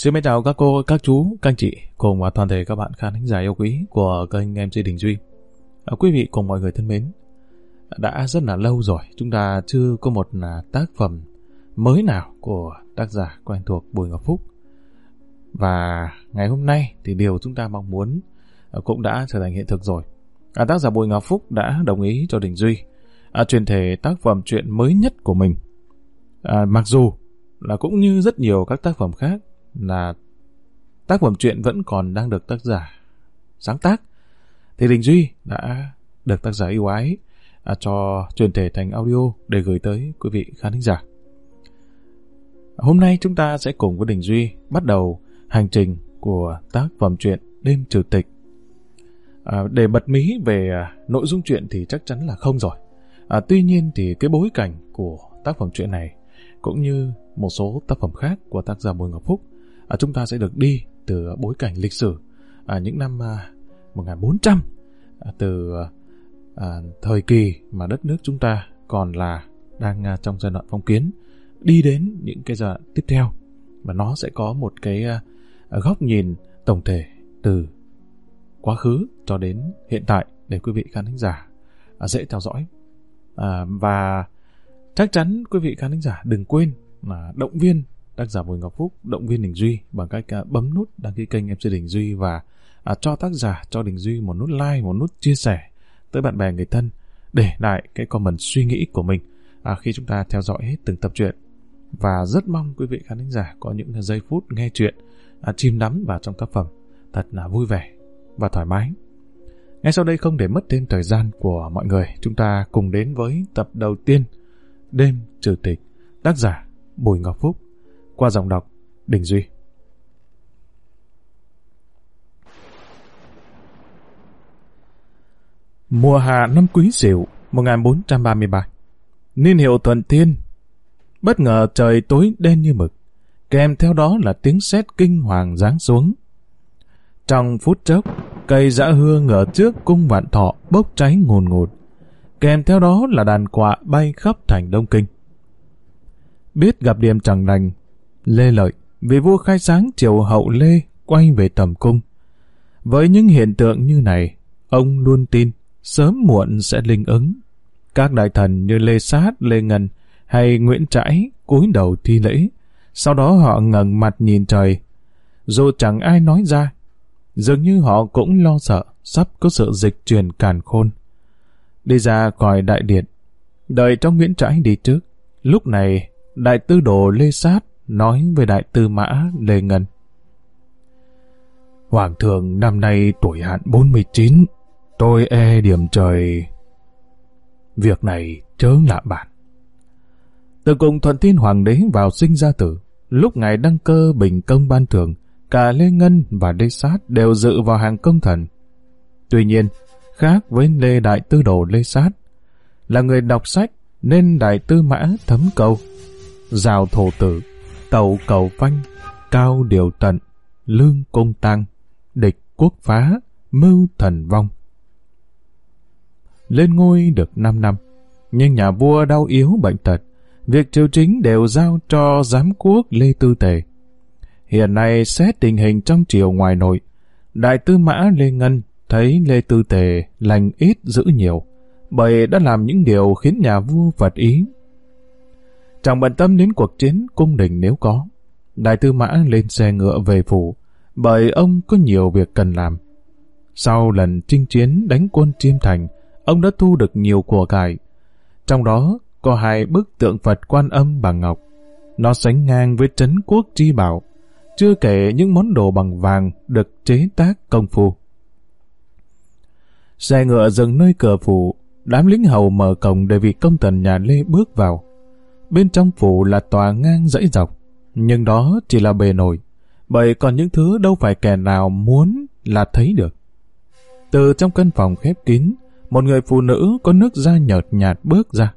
Xin mến chào các cô, các chú, các anh chị cùng và toàn thể các bạn khán giả yêu quý của kênh MC Đình Duy. À, quý vị cùng mọi người thân mến, đã rất là lâu rồi chúng ta chưa có một là tác phẩm mới nào của tác giả quen thuộc Bùi Ngọc Phúc. Và ngày hôm nay thì điều chúng ta mong muốn à, cũng đã trở thành hiện thực rồi. À, tác giả Bùi Ngọc Phúc đã đồng ý cho Đình Duy à, truyền thể tác phẩm truyện mới nhất của mình. À, mặc dù là cũng như rất nhiều các tác phẩm khác là tác phẩm truyện vẫn còn đang được tác giả sáng tác thì Đình Duy đã được tác giả yêu ái à, cho truyền thể thành audio để gửi tới quý vị khán thính giả. Hôm nay chúng ta sẽ cùng với Đình Duy bắt đầu hành trình của tác phẩm truyện Đêm Trừ Tịch. À, để bật mí về à, nội dung truyện thì chắc chắn là không rồi. À, tuy nhiên thì cái bối cảnh của tác phẩm truyện này cũng như một số tác phẩm khác của tác giả Bùi Ngọc Phúc à, chúng ta sẽ được đi từ bối cảnh lịch sử à, những năm à, 1400 à, từ à, thời kỳ mà đất nước chúng ta còn là đang à, trong giai đoạn phong kiến đi đến những cái giai đoạn tiếp theo. Và nó sẽ có một cái à, góc nhìn tổng thể từ quá khứ cho đến hiện tại để quý vị khán thính giả à, dễ theo dõi. À, và chắc chắn quý vị khán thính giả đừng quên là động viên tác giả Bùi Ngọc Phúc động viên Đình Duy bằng cách à, bấm nút đăng ký kênh MC Đình Duy và à, cho tác giả cho Đình Duy một nút like, một nút chia sẻ tới bạn bè người thân để lại cái comment suy nghĩ của mình à, khi chúng ta theo dõi hết từng tập truyện và rất mong quý vị khán thính giả có những giây phút nghe chuyện à, chìm đắm vào trong tác phẩm thật là vui vẻ và thoải mái. Ngay sau đây không để mất thêm thời gian của mọi người, chúng ta cùng đến với tập đầu tiên Đêm Trừ Tịch, tác giả Bùi Ngọc Phúc qua dòng đọc Đình Duy. Mùa hạ năm Quý Sửu 1433 Niên hiệu Thuận Thiên Bất ngờ trời tối đen như mực kèm theo đó là tiếng sét kinh hoàng giáng xuống. Trong phút chốc, cây dã hương ở trước cung vạn thọ bốc cháy ngồn ngột. Kèm theo đó là đàn quạ bay khắp thành Đông Kinh. Biết gặp điểm chẳng lành, Lê Lợi, vị vua khai sáng triều hậu Lê quay về tầm cung. Với những hiện tượng như này, ông luôn tin sớm muộn sẽ linh ứng. Các đại thần như Lê Sát, Lê Ngân hay Nguyễn Trãi cúi đầu thi lễ, sau đó họ ngẩng mặt nhìn trời. Dù chẳng ai nói ra, dường như họ cũng lo sợ sắp có sự dịch truyền càn khôn. Đi ra khỏi đại điện, đợi cho Nguyễn Trãi đi trước. Lúc này, đại tư đồ Lê Sát nói với đại tư mã Lê Ngân. Hoàng thượng năm nay tuổi hạn 49, tôi e điểm trời. Việc này chớ lạ bản. Từ cùng thuận thiên hoàng đế vào sinh ra tử, lúc ngài đăng cơ bình công ban thường, cả Lê Ngân và Lê Sát đều dự vào hàng công thần. Tuy nhiên, khác với Lê Đại Tư Đồ Lê Sát, là người đọc sách nên Đại Tư Mã thấm câu, rào thổ tử, tàu cầu phanh, cao điều tận, lương công tăng, địch quốc phá, mưu thần vong. Lên ngôi được 5 năm, nhưng nhà vua đau yếu bệnh tật, việc triều chính đều giao cho giám quốc Lê Tư Tề. Hiện nay xét tình hình trong triều ngoài nội, đại tư mã Lê Ngân thấy Lê Tư Tề lành ít giữ nhiều, bởi đã làm những điều khiến nhà vua phật ý Chẳng bận tâm đến cuộc chiến cung đình nếu có. Đại tư mã lên xe ngựa về phủ, bởi ông có nhiều việc cần làm. Sau lần chinh chiến đánh quân Chiêm Thành, ông đã thu được nhiều của cải. Trong đó có hai bức tượng Phật quan âm bằng ngọc. Nó sánh ngang với trấn quốc chi bảo, chưa kể những món đồ bằng vàng được chế tác công phu. Xe ngựa dừng nơi cửa phủ, đám lính hầu mở cổng để vị công tần nhà Lê bước vào. Bên trong phủ là tòa ngang dãy dọc, nhưng đó chỉ là bề nổi, bởi còn những thứ đâu phải kẻ nào muốn là thấy được. Từ trong căn phòng khép kín, một người phụ nữ có nước da nhợt nhạt bước ra.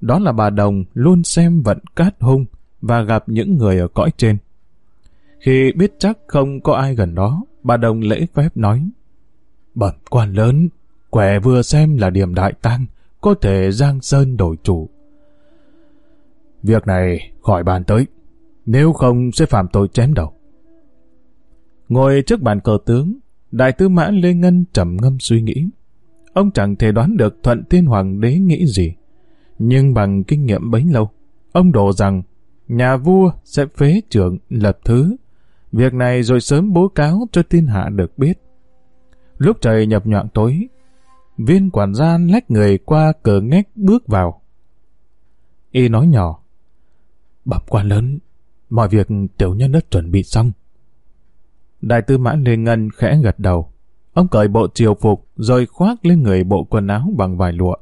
Đó là bà Đồng luôn xem vận cát hung và gặp những người ở cõi trên. Khi biết chắc không có ai gần đó, bà Đồng lễ phép nói Bẩm quan lớn, quẻ vừa xem là điểm đại tăng, có thể giang sơn đổi chủ. Việc này khỏi bàn tới, nếu không sẽ phạm tội chém đầu. Ngồi trước bàn cờ tướng, Đại tư mã Lê Ngân trầm ngâm suy nghĩ. Ông chẳng thể đoán được Thuận Tiên Hoàng đế nghĩ gì. Nhưng bằng kinh nghiệm bấy lâu, ông đổ rằng nhà vua sẽ phế trưởng lập thứ. Việc này rồi sớm bố cáo cho thiên hạ được biết. Lúc trời nhập nhọn tối, viên quản gia lách người qua cửa ngách bước vào. Y nói nhỏ, bẩm quan lớn, mọi việc tiểu nhân đã chuẩn bị xong. Đại tư mã Lê Ngân khẽ gật đầu. Ông cởi bộ triều phục rồi khoác lên người bộ quần áo bằng vải lụa.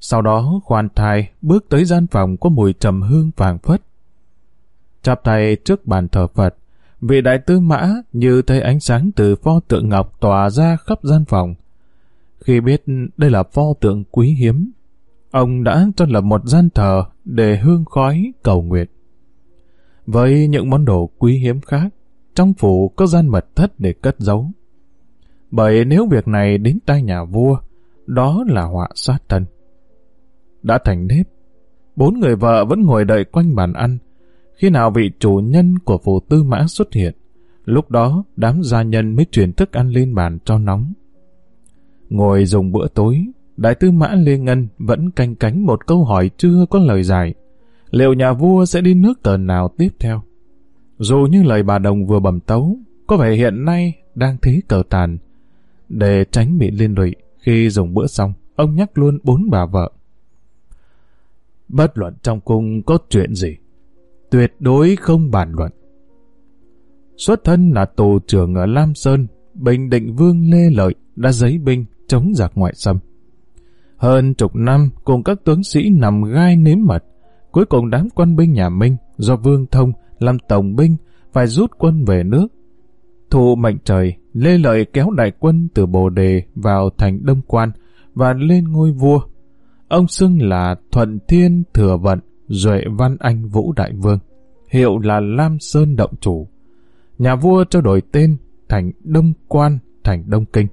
Sau đó khoan thai bước tới gian phòng có mùi trầm hương vàng phất. Chắp tay trước bàn thờ Phật, vị đại tư mã như thấy ánh sáng từ pho tượng ngọc tỏa ra khắp gian phòng. Khi biết đây là pho tượng quý hiếm, ông đã cho lập một gian thờ để hương khói cầu nguyện. Với những món đồ quý hiếm khác, trong phủ có gian mật thất để cất giấu. Bởi nếu việc này đến tay nhà vua, đó là họa sát thân. Đã thành nếp, bốn người vợ vẫn ngồi đợi quanh bàn ăn, khi nào vị chủ nhân của phủ tư mã xuất hiện, lúc đó đám gia nhân mới chuyển thức ăn lên bàn cho nóng. Ngồi dùng bữa tối, đại tư mã Lê Ngân vẫn canh cánh một câu hỏi chưa có lời giải. Liệu nhà vua sẽ đi nước tờ nào tiếp theo? Dù như lời bà Đồng vừa bẩm tấu, có vẻ hiện nay đang thế cờ tàn. Để tránh bị liên lụy, khi dùng bữa xong, ông nhắc luôn bốn bà vợ. Bất luận trong cung có chuyện gì, tuyệt đối không bàn luận. Xuất thân là tù trưởng ở Lam Sơn, Bình Định Vương Lê Lợi đã giấy binh chống giặc ngoại xâm. Hơn chục năm cùng các tướng sĩ nằm gai nếm mật, cuối cùng đám quân binh nhà Minh do Vương Thông làm tổng binh phải rút quân về nước. Thụ mệnh trời, Lê Lợi kéo đại quân từ Bồ Đề vào thành Đông Quan và lên ngôi vua. Ông xưng là Thuận Thiên Thừa Vận, Duệ Văn Anh Vũ Đại Vương, hiệu là Lam Sơn Động Chủ. Nhà vua cho đổi tên thành Đông Quan, thành Đông Kinh,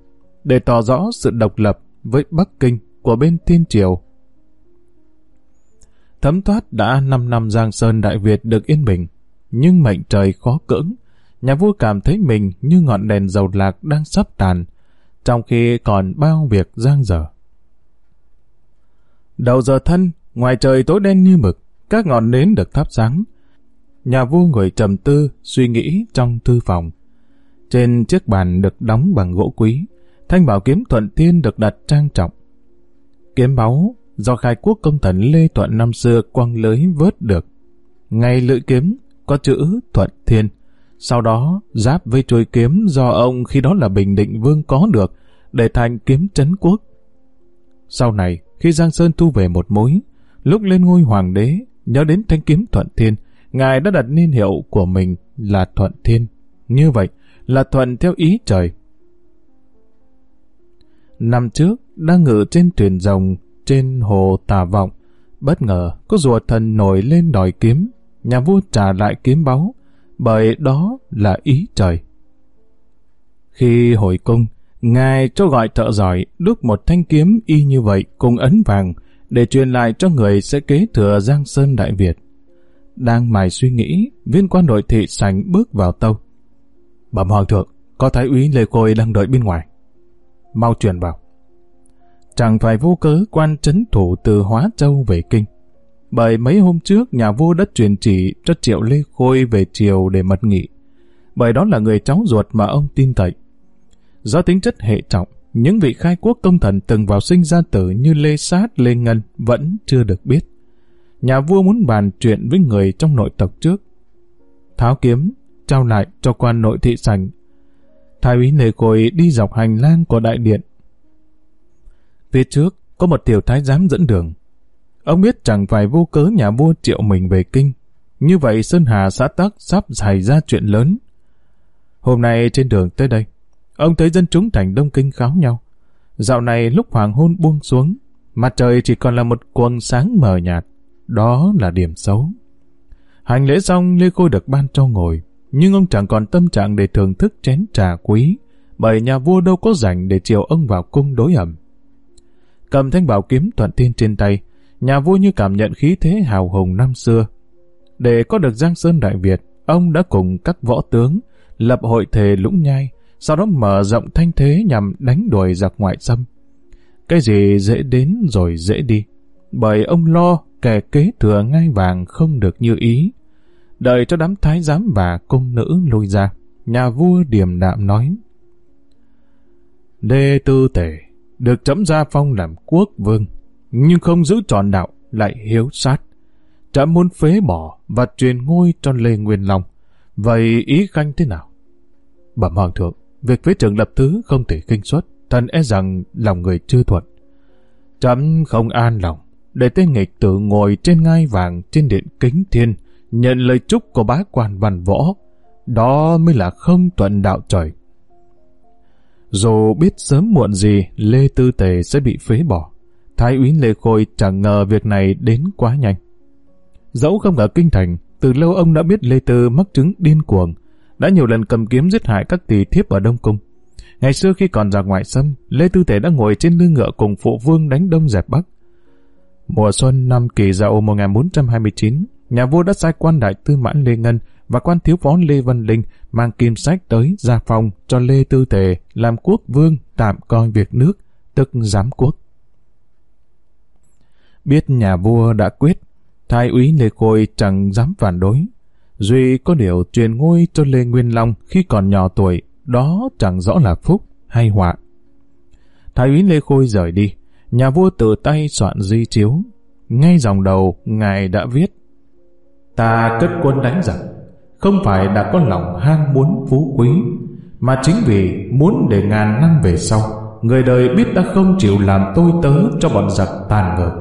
để tỏ rõ sự độc lập với Bắc Kinh của bên Thiên Triều. Thấm thoát đã 5 năm Giang Sơn Đại Việt được yên bình, nhưng mệnh trời khó cưỡng. Nhà vua cảm thấy mình như ngọn đèn dầu lạc đang sắp tàn, trong khi còn bao việc giang dở. Đầu giờ thân, ngoài trời tối đen như mực, các ngọn nến được thắp sáng. Nhà vua ngồi trầm tư, suy nghĩ trong thư phòng. Trên chiếc bàn được đóng bằng gỗ quý, thanh bảo kiếm thuận thiên được đặt trang trọng. Kiếm báu do khai quốc công thần Lê Thuận năm xưa quăng lưới vớt được. Ngày lưỡi kiếm có chữ Thuận Thiên. Sau đó, giáp với chuôi kiếm do ông khi đó là Bình Định Vương có được, để thành kiếm trấn quốc. Sau này, khi Giang Sơn thu về một mối, lúc lên ngôi hoàng đế, nhớ đến thanh kiếm Thuận Thiên, Ngài đã đặt niên hiệu của mình là Thuận Thiên. Như vậy, là thuận theo ý trời. Năm trước, đang ngự trên thuyền rồng, trên hồ Tà Vọng, bất ngờ có rùa thần nổi lên đòi kiếm, nhà vua trả lại kiếm báu, bởi đó là ý trời. Khi hồi cung, Ngài cho gọi thợ giỏi đúc một thanh kiếm y như vậy cùng ấn vàng để truyền lại cho người sẽ kế thừa Giang Sơn Đại Việt. Đang mải suy nghĩ, viên quan nội thị sành bước vào tâu. Bẩm Hoàng thượng, có thái úy Lê Khôi đang đợi bên ngoài. Mau truyền vào. Chẳng phải vô cớ quan trấn thủ từ Hóa Châu về Kinh bởi mấy hôm trước nhà vua đã truyền chỉ cho Triệu Lê Khôi về triều để mật nghị, bởi đó là người cháu ruột mà ông tin cậy. Do tính chất hệ trọng, những vị khai quốc công thần từng vào sinh ra tử như Lê Sát, Lê Ngân vẫn chưa được biết. Nhà vua muốn bàn chuyện với người trong nội tộc trước. Tháo kiếm, trao lại cho quan nội thị sành. Thái úy Lê Khôi đi dọc hành lang của đại điện. Phía trước có một tiểu thái giám dẫn đường. Ông biết chẳng phải vô cớ nhà vua triệu mình về kinh. Như vậy Sơn Hà xã Tắc sắp xảy ra chuyện lớn. Hôm nay trên đường tới đây, ông thấy dân chúng thành Đông Kinh kháo nhau. Dạo này lúc hoàng hôn buông xuống, mặt trời chỉ còn là một quần sáng mờ nhạt. Đó là điểm xấu. Hành lễ xong Lê Khôi được ban cho ngồi, nhưng ông chẳng còn tâm trạng để thưởng thức chén trà quý, bởi nhà vua đâu có rảnh để chiều ông vào cung đối ẩm. Cầm thanh bảo kiếm thuận thiên trên tay, nhà vua như cảm nhận khí thế hào hùng năm xưa. Để có được Giang Sơn Đại Việt, ông đã cùng các võ tướng lập hội thề lũng nhai, sau đó mở rộng thanh thế nhằm đánh đuổi giặc ngoại xâm. Cái gì dễ đến rồi dễ đi, bởi ông lo kẻ kế thừa ngai vàng không được như ý. Đợi cho đám thái giám và cung nữ lui ra, nhà vua điềm đạm nói. Đê tư tể, được chấm gia phong làm quốc vương, nhưng không giữ trọn đạo, lại hiếu sát. Trẫm muốn phế bỏ và truyền ngôi cho Lê Nguyên Long. Vậy ý khanh thế nào? Bẩm hoàng thượng, việc phế trưởng lập thứ không thể kinh xuất, thần e rằng lòng người chưa thuận. Trẫm không an lòng, để tên nghịch tử ngồi trên ngai vàng trên điện kính thiên, nhận lời chúc của bá quan văn võ. Đó mới là không thuận đạo trời. Dù biết sớm muộn gì Lê Tư Tề sẽ bị phế bỏ, Thái úy Lê Khôi chẳng ngờ việc này đến quá nhanh. Dẫu không ở kinh thành, từ lâu ông đã biết Lê Tư mắc chứng điên cuồng, đã nhiều lần cầm kiếm giết hại các tỳ thiếp ở Đông Cung. Ngày xưa khi còn ra ngoại xâm, Lê Tư Tề đã ngồi trên lưng ngựa cùng phụ vương đánh Đông dẹp Bắc. Mùa xuân năm kỳ dậu 1429, nhà vua đã sai quan đại tư mãn Lê Ngân và quan thiếu phó Lê Văn Linh mang kim sách tới gia phòng cho Lê Tư Tề làm quốc vương tạm coi việc nước, tức giám quốc. Biết nhà vua đã quyết, thái úy Lê Khôi chẳng dám phản đối. Duy có điều truyền ngôi cho Lê Nguyên Long khi còn nhỏ tuổi, đó chẳng rõ là phúc hay họa. Thái úy Lê Khôi rời đi, nhà vua tự tay soạn di chiếu. Ngay dòng đầu, ngài đã viết Ta cất quân đánh giặc, không phải đã có lòng ham muốn phú quý, mà chính vì muốn để ngàn năm về sau, người đời biết ta không chịu làm tôi tớ cho bọn giặc tàn ngược.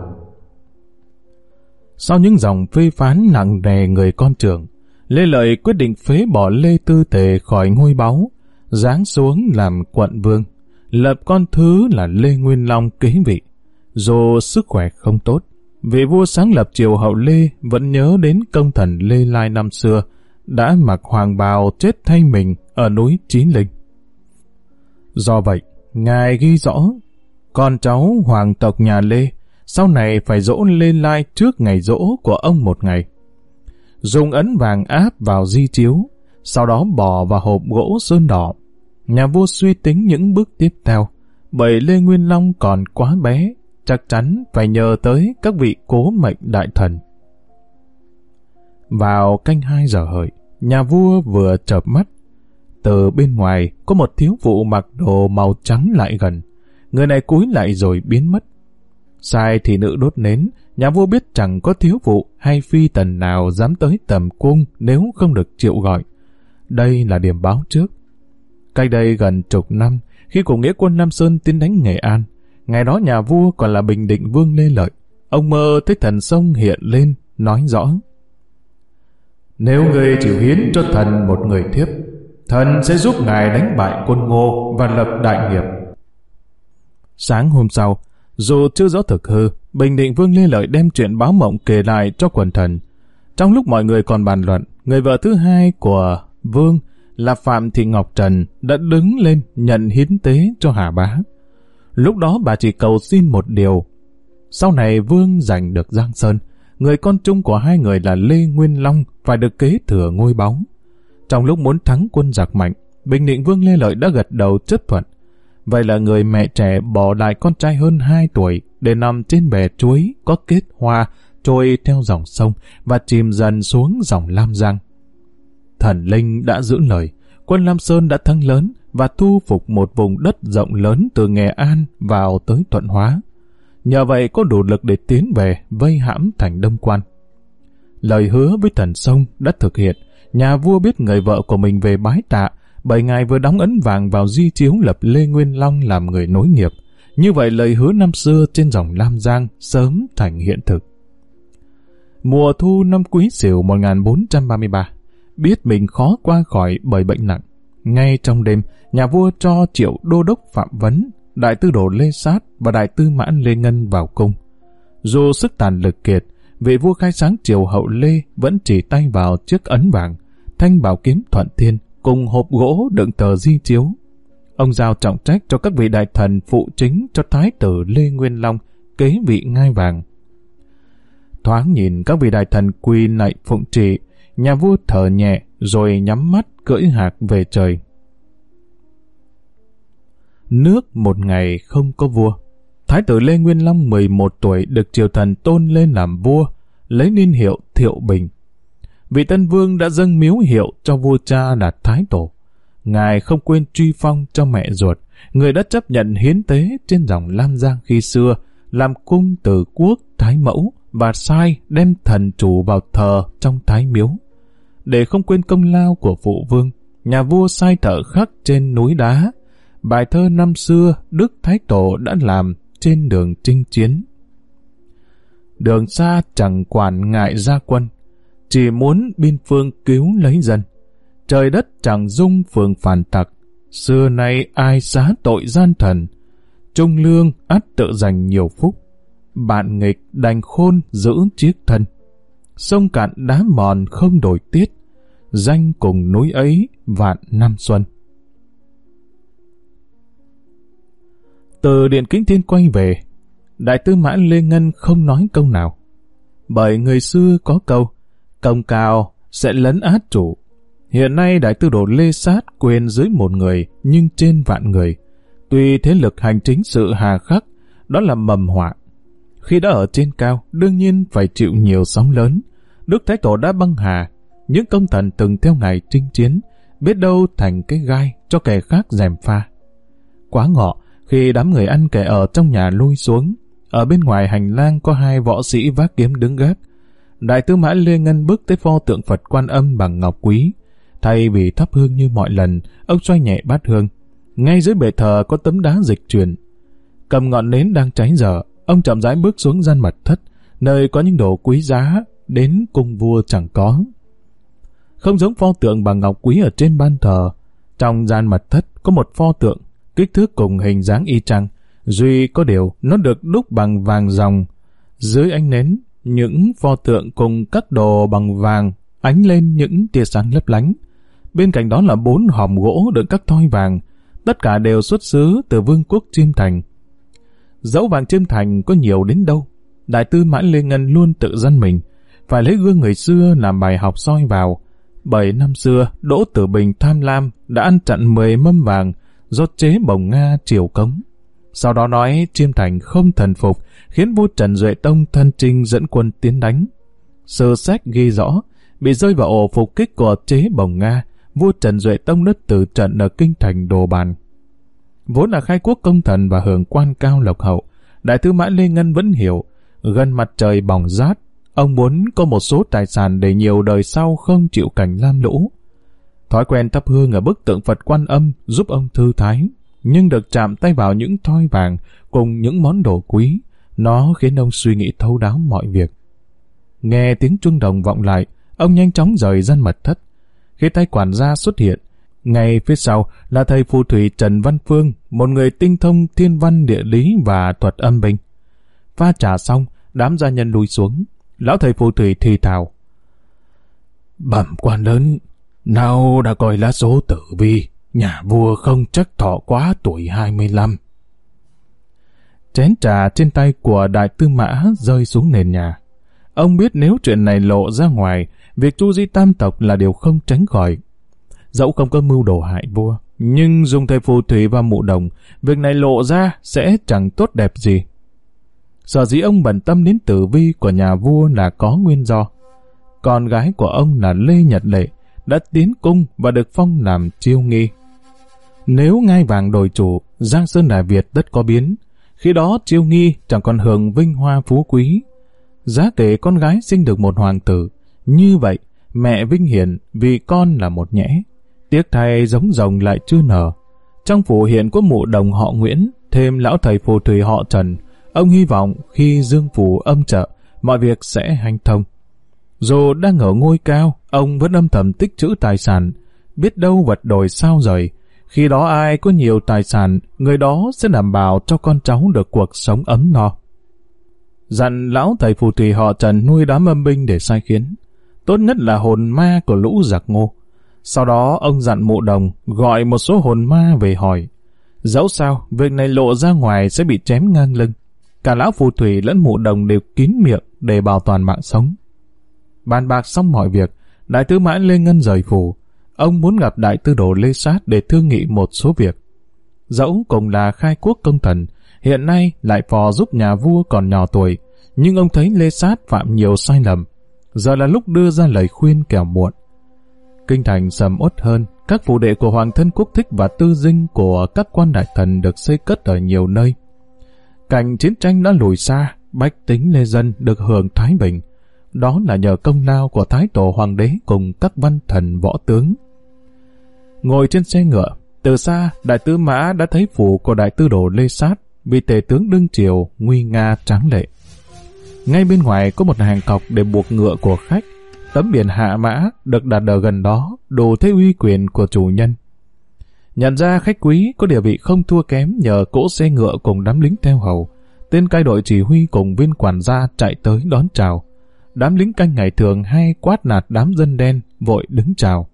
Sau những dòng phê phán nặng nề người con trưởng, Lê Lợi quyết định phế bỏ Lê Tư Tề khỏi ngôi báu, giáng xuống làm quận vương, lập con thứ là Lê Nguyên Long kế vị. Dù sức khỏe không tốt, vị vua sáng lập triều hậu Lê vẫn nhớ đến công thần Lê Lai năm xưa, đã mặc hoàng bào chết thay mình ở núi Chín Linh. Do vậy, Ngài ghi rõ, con cháu hoàng tộc nhà Lê sau này phải dỗ lên Lai trước ngày dỗ của ông một ngày. Dùng ấn vàng áp vào di chiếu, sau đó bỏ vào hộp gỗ sơn đỏ. Nhà vua suy tính những bước tiếp theo, bởi Lê Nguyên Long còn quá bé, chắc chắn phải nhờ tới các vị cố mệnh đại thần. Vào canh hai giờ hợi, nhà vua vừa chợp mắt. Từ bên ngoài có một thiếu phụ mặc đồ màu trắng lại gần. Người này cúi lại rồi biến mất. Sai thì nữ đốt nến, nhà vua biết chẳng có thiếu phụ hay phi tần nào dám tới tầm cung nếu không được triệu gọi. Đây là điểm báo trước. Cách đây gần chục năm, khi cuộc nghĩa quân Nam Sơn tiến đánh Nghệ An, ngày đó nhà vua còn là Bình Định Vương Lê Lợi. Ông mơ thấy thần sông hiện lên, nói rõ. Nếu người chịu hiến cho thần một người thiếp, thần sẽ giúp ngài đánh bại quân ngô và lập đại nghiệp. Sáng hôm sau, dù chưa rõ thực hư, Bình Định Vương Lê Lợi đem chuyện báo mộng kể lại cho quần thần. Trong lúc mọi người còn bàn luận, người vợ thứ hai của Vương là Phạm Thị Ngọc Trần đã đứng lên nhận hiến tế cho Hà Bá. Lúc đó bà chỉ cầu xin một điều. Sau này Vương giành được Giang Sơn, người con chung của hai người là Lê Nguyên Long phải được kế thừa ngôi báu. Trong lúc muốn thắng quân giặc mạnh, Bình Định Vương Lê Lợi đã gật đầu chấp thuận. Vậy là người mẹ trẻ bỏ lại con trai hơn 2 tuổi để nằm trên bè chuối có kết hoa trôi theo dòng sông và chìm dần xuống dòng Lam Giang. Thần Linh đã giữ lời, quân Lam Sơn đã thắng lớn và thu phục một vùng đất rộng lớn từ Nghệ An vào tới Thuận Hóa. Nhờ vậy có đủ lực để tiến về vây hãm thành Đông Quan. Lời hứa với thần sông đã thực hiện, nhà vua biết người vợ của mình về bái tạ bởi ngài vừa đóng ấn vàng vào di chiếu lập Lê Nguyên Long làm người nối nghiệp. Như vậy lời hứa năm xưa trên dòng Lam Giang sớm thành hiện thực. Mùa thu năm Quý Sửu 1433, biết mình khó qua khỏi bởi bệnh nặng. Ngay trong đêm, nhà vua cho triệu đô đốc Phạm Vấn, đại tư đồ Lê Sát và đại tư mãn Lê Ngân vào cung. Dù sức tàn lực kiệt, vị vua khai sáng triều hậu Lê vẫn chỉ tay vào chiếc ấn vàng, thanh bảo kiếm thuận thiên, cùng hộp gỗ đựng tờ di chiếu. Ông giao trọng trách cho các vị đại thần phụ chính cho thái tử Lê Nguyên Long kế vị ngai vàng. Thoáng nhìn các vị đại thần quỳ nạy phụng trị, nhà vua thở nhẹ rồi nhắm mắt cưỡi hạc về trời. Nước một ngày không có vua. Thái tử Lê Nguyên Long 11 tuổi được triều thần tôn lên làm vua, lấy niên hiệu Thiệu Bình. Vị tân vương đã dâng miếu hiệu cho vua cha là Thái Tổ. Ngài không quên truy phong cho mẹ ruột, người đã chấp nhận hiến tế trên dòng Lam Giang khi xưa, làm cung từ quốc Thái Mẫu và sai đem thần chủ vào thờ trong Thái Miếu. Để không quên công lao của phụ vương, nhà vua sai thợ khắc trên núi đá. Bài thơ năm xưa Đức Thái Tổ đã làm trên đường chinh chiến. Đường xa chẳng quản ngại ra quân, chỉ muốn biên phương cứu lấy dân. Trời đất chẳng dung phường phản tặc, xưa nay ai xá tội gian thần, trung lương ắt tự dành nhiều phúc. Bạn nghịch đành khôn giữ chiếc thân. Sông cạn đá mòn không đổi tiết, danh cùng núi ấy vạn năm xuân. Từ Điện Kính Thiên quay về, Đại tư mã Lê Ngân không nói câu nào. Bởi người xưa có câu, công cao sẽ lấn át chủ. Hiện nay đại tư đồ Lê Sát quyền dưới một người nhưng trên vạn người. Tuy thế lực hành chính sự hà khắc, đó là mầm họa. Khi đã ở trên cao, đương nhiên phải chịu nhiều sóng lớn. Đức Thái Tổ đã băng hà, những công thần từng theo ngài chinh chiến, biết đâu thành cái gai cho kẻ khác dèm pha. Quá ngọ, khi đám người ăn kẻ ở trong nhà lui xuống, ở bên ngoài hành lang có hai võ sĩ vác kiếm đứng gác. Đại tư mã Lê Ngân bước tới pho tượng Phật quan âm bằng ngọc quý. Thay vì thắp hương như mọi lần, ông xoay nhẹ bát hương. Ngay dưới bệ thờ có tấm đá dịch truyền. Cầm ngọn nến đang cháy dở, ông chậm rãi bước xuống gian mật thất, nơi có những đồ quý giá, đến cung vua chẳng có. Không giống pho tượng bằng ngọc quý ở trên ban thờ, trong gian mật thất có một pho tượng, kích thước cùng hình dáng y chang, Duy có điều nó được đúc bằng vàng ròng. Dưới ánh nến, những pho tượng cùng các đồ bằng vàng ánh lên những tia sáng lấp lánh. Bên cạnh đó là bốn hòm gỗ đựng các thoi vàng, tất cả đều xuất xứ từ vương quốc Chiêm Thành. Dẫu vàng Chiêm Thành có nhiều đến đâu, Đại tư mãn Lê Ngân luôn tự dân mình, phải lấy gương người xưa làm bài học soi vào. Bảy năm xưa, Đỗ Tử Bình tham lam đã ăn chặn 10 mâm vàng do chế bồng Nga triều cống. Sau đó nói Chiêm Thành không thần phục, khiến vua Trần Duệ Tông thân trinh dẫn quân tiến đánh. Sơ sách ghi rõ, bị rơi vào ổ phục kích của chế bồng Nga, vua Trần Duệ Tông đất từ trận ở kinh thành Đồ Bàn. Vốn là khai quốc công thần và hưởng quan cao lộc hậu, đại tư mã Lê Ngân vẫn hiểu, gần mặt trời bỏng rát, ông muốn có một số tài sản để nhiều đời sau không chịu cảnh lam lũ. Thói quen thắp hương ở bức tượng Phật quan âm giúp ông thư thái, nhưng được chạm tay vào những thoi vàng cùng những món đồ quý, nó khiến ông suy nghĩ thấu đáo mọi việc. Nghe tiếng chuông đồng vọng lại, ông nhanh chóng rời dân mật thất. Khi tay quản gia xuất hiện, ngay phía sau là thầy phù thủy Trần Văn Phương, một người tinh thông thiên văn địa lý và thuật âm binh. Pha trà xong, đám gia nhân lùi xuống. Lão thầy phù thủy thì thào. Bẩm quan lớn, nào đã coi lá số tử vi, Nhà vua không chắc thọ quá tuổi 25. Chén trà trên tay của đại tư mã rơi xuống nền nhà. Ông biết nếu chuyện này lộ ra ngoài, việc chu di tam tộc là điều không tránh khỏi. Dẫu không có mưu đồ hại vua, nhưng dùng thầy phù thủy và mụ đồng, việc này lộ ra sẽ chẳng tốt đẹp gì. Sở dĩ ông bận tâm đến tử vi của nhà vua là có nguyên do. Con gái của ông là Lê Nhật Lệ, đã tiến cung và được phong làm chiêu nghi. Nếu ngai vàng đổi chủ, Giang Sơn Đại Việt tất có biến. Khi đó chiêu nghi chẳng còn hưởng vinh hoa phú quý. Giá kể con gái sinh được một hoàng tử. Như vậy, mẹ vinh hiển vì con là một nhẽ. Tiếc thay giống rồng lại chưa nở. Trong phủ hiện có mụ đồng họ Nguyễn, thêm lão thầy phù thủy họ Trần. Ông hy vọng khi dương phủ âm trợ, mọi việc sẽ hành thông. Dù đang ở ngôi cao, ông vẫn âm thầm tích trữ tài sản. Biết đâu vật đổi sao rời, khi đó ai có nhiều tài sản, người đó sẽ đảm bảo cho con cháu được cuộc sống ấm no. Dặn lão thầy phù thủy họ Trần nuôi đám âm binh để sai khiến. Tốt nhất là hồn ma của lũ giặc ngô. Sau đó ông dặn mụ đồng gọi một số hồn ma về hỏi. Dẫu sao, việc này lộ ra ngoài sẽ bị chém ngang lưng. Cả lão phù thủy lẫn mụ đồng đều kín miệng để bảo toàn mạng sống. Bàn bạc xong mọi việc, Đại tư mã Lê Ngân rời phủ. Ông muốn gặp đại tư đồ Lê Sát để thương nghị một số việc. Dẫu cùng là khai quốc công thần, hiện nay lại phò giúp nhà vua còn nhỏ tuổi, nhưng ông thấy Lê Sát phạm nhiều sai lầm. Giờ là lúc đưa ra lời khuyên kẻo muộn. Kinh thành sầm uất hơn, các phủ đệ của Hoàng thân Quốc thích và tư dinh của các quan đại thần được xây cất ở nhiều nơi. Cảnh chiến tranh đã lùi xa, bách tính lê dân được hưởng thái bình. Đó là nhờ công lao của Thái Tổ Hoàng đế cùng các văn thần võ tướng. Ngồi trên xe ngựa, từ xa đại tư mã đã thấy phủ của đại tư đồ Lê Sát bị tề tướng đương triều nguy nga tráng lệ. Ngay bên ngoài có một hàng cọc để buộc ngựa của khách. Tấm biển hạ mã được đặt ở gần đó, đủ thế uy quyền của chủ nhân. Nhận ra khách quý có địa vị không thua kém nhờ cỗ xe ngựa cùng đám lính theo hầu. Tên cai đội chỉ huy cùng viên quản gia chạy tới đón chào. Đám lính canh ngày thường hay quát nạt đám dân đen, vội đứng chào.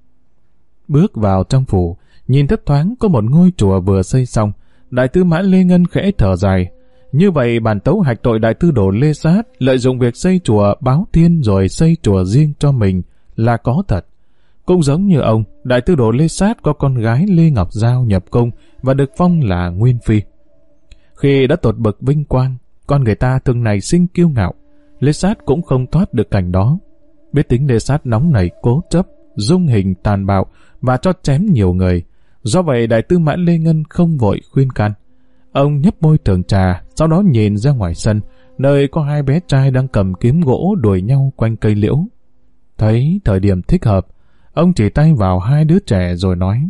Bước vào trong phủ, nhìn thấp thoáng có một ngôi chùa vừa xây xong. Đại tư mã Lê Ngân khẽ thở dài, như vậy bản tấu hạch tội đại tư đồ Lê Sát lợi dụng việc xây chùa báo thiên rồi xây chùa riêng cho mình là có thật. Cũng giống như ông, đại tư đồ Lê Sát có con gái Lê Ngọc Giao nhập cung và được phong là Nguyên Phi. Khi đã tột bậc vinh quang, con người ta thường này sinh kiêu ngạo. Lê Sát cũng không thoát được cảnh đó. Biết tính Lê Sát nóng nảy cố chấp, dung hình tàn bạo và cho chém nhiều người. Do vậy đại tư mã Lê Ngân không vội khuyên can. Ông nhấp môi thường trà, sau đó nhìn ra ngoài sân, nơi có hai bé trai đang cầm kiếm gỗ đuổi nhau quanh cây liễu. Thấy thời điểm thích hợp, ông chỉ tay vào hai đứa trẻ rồi nói.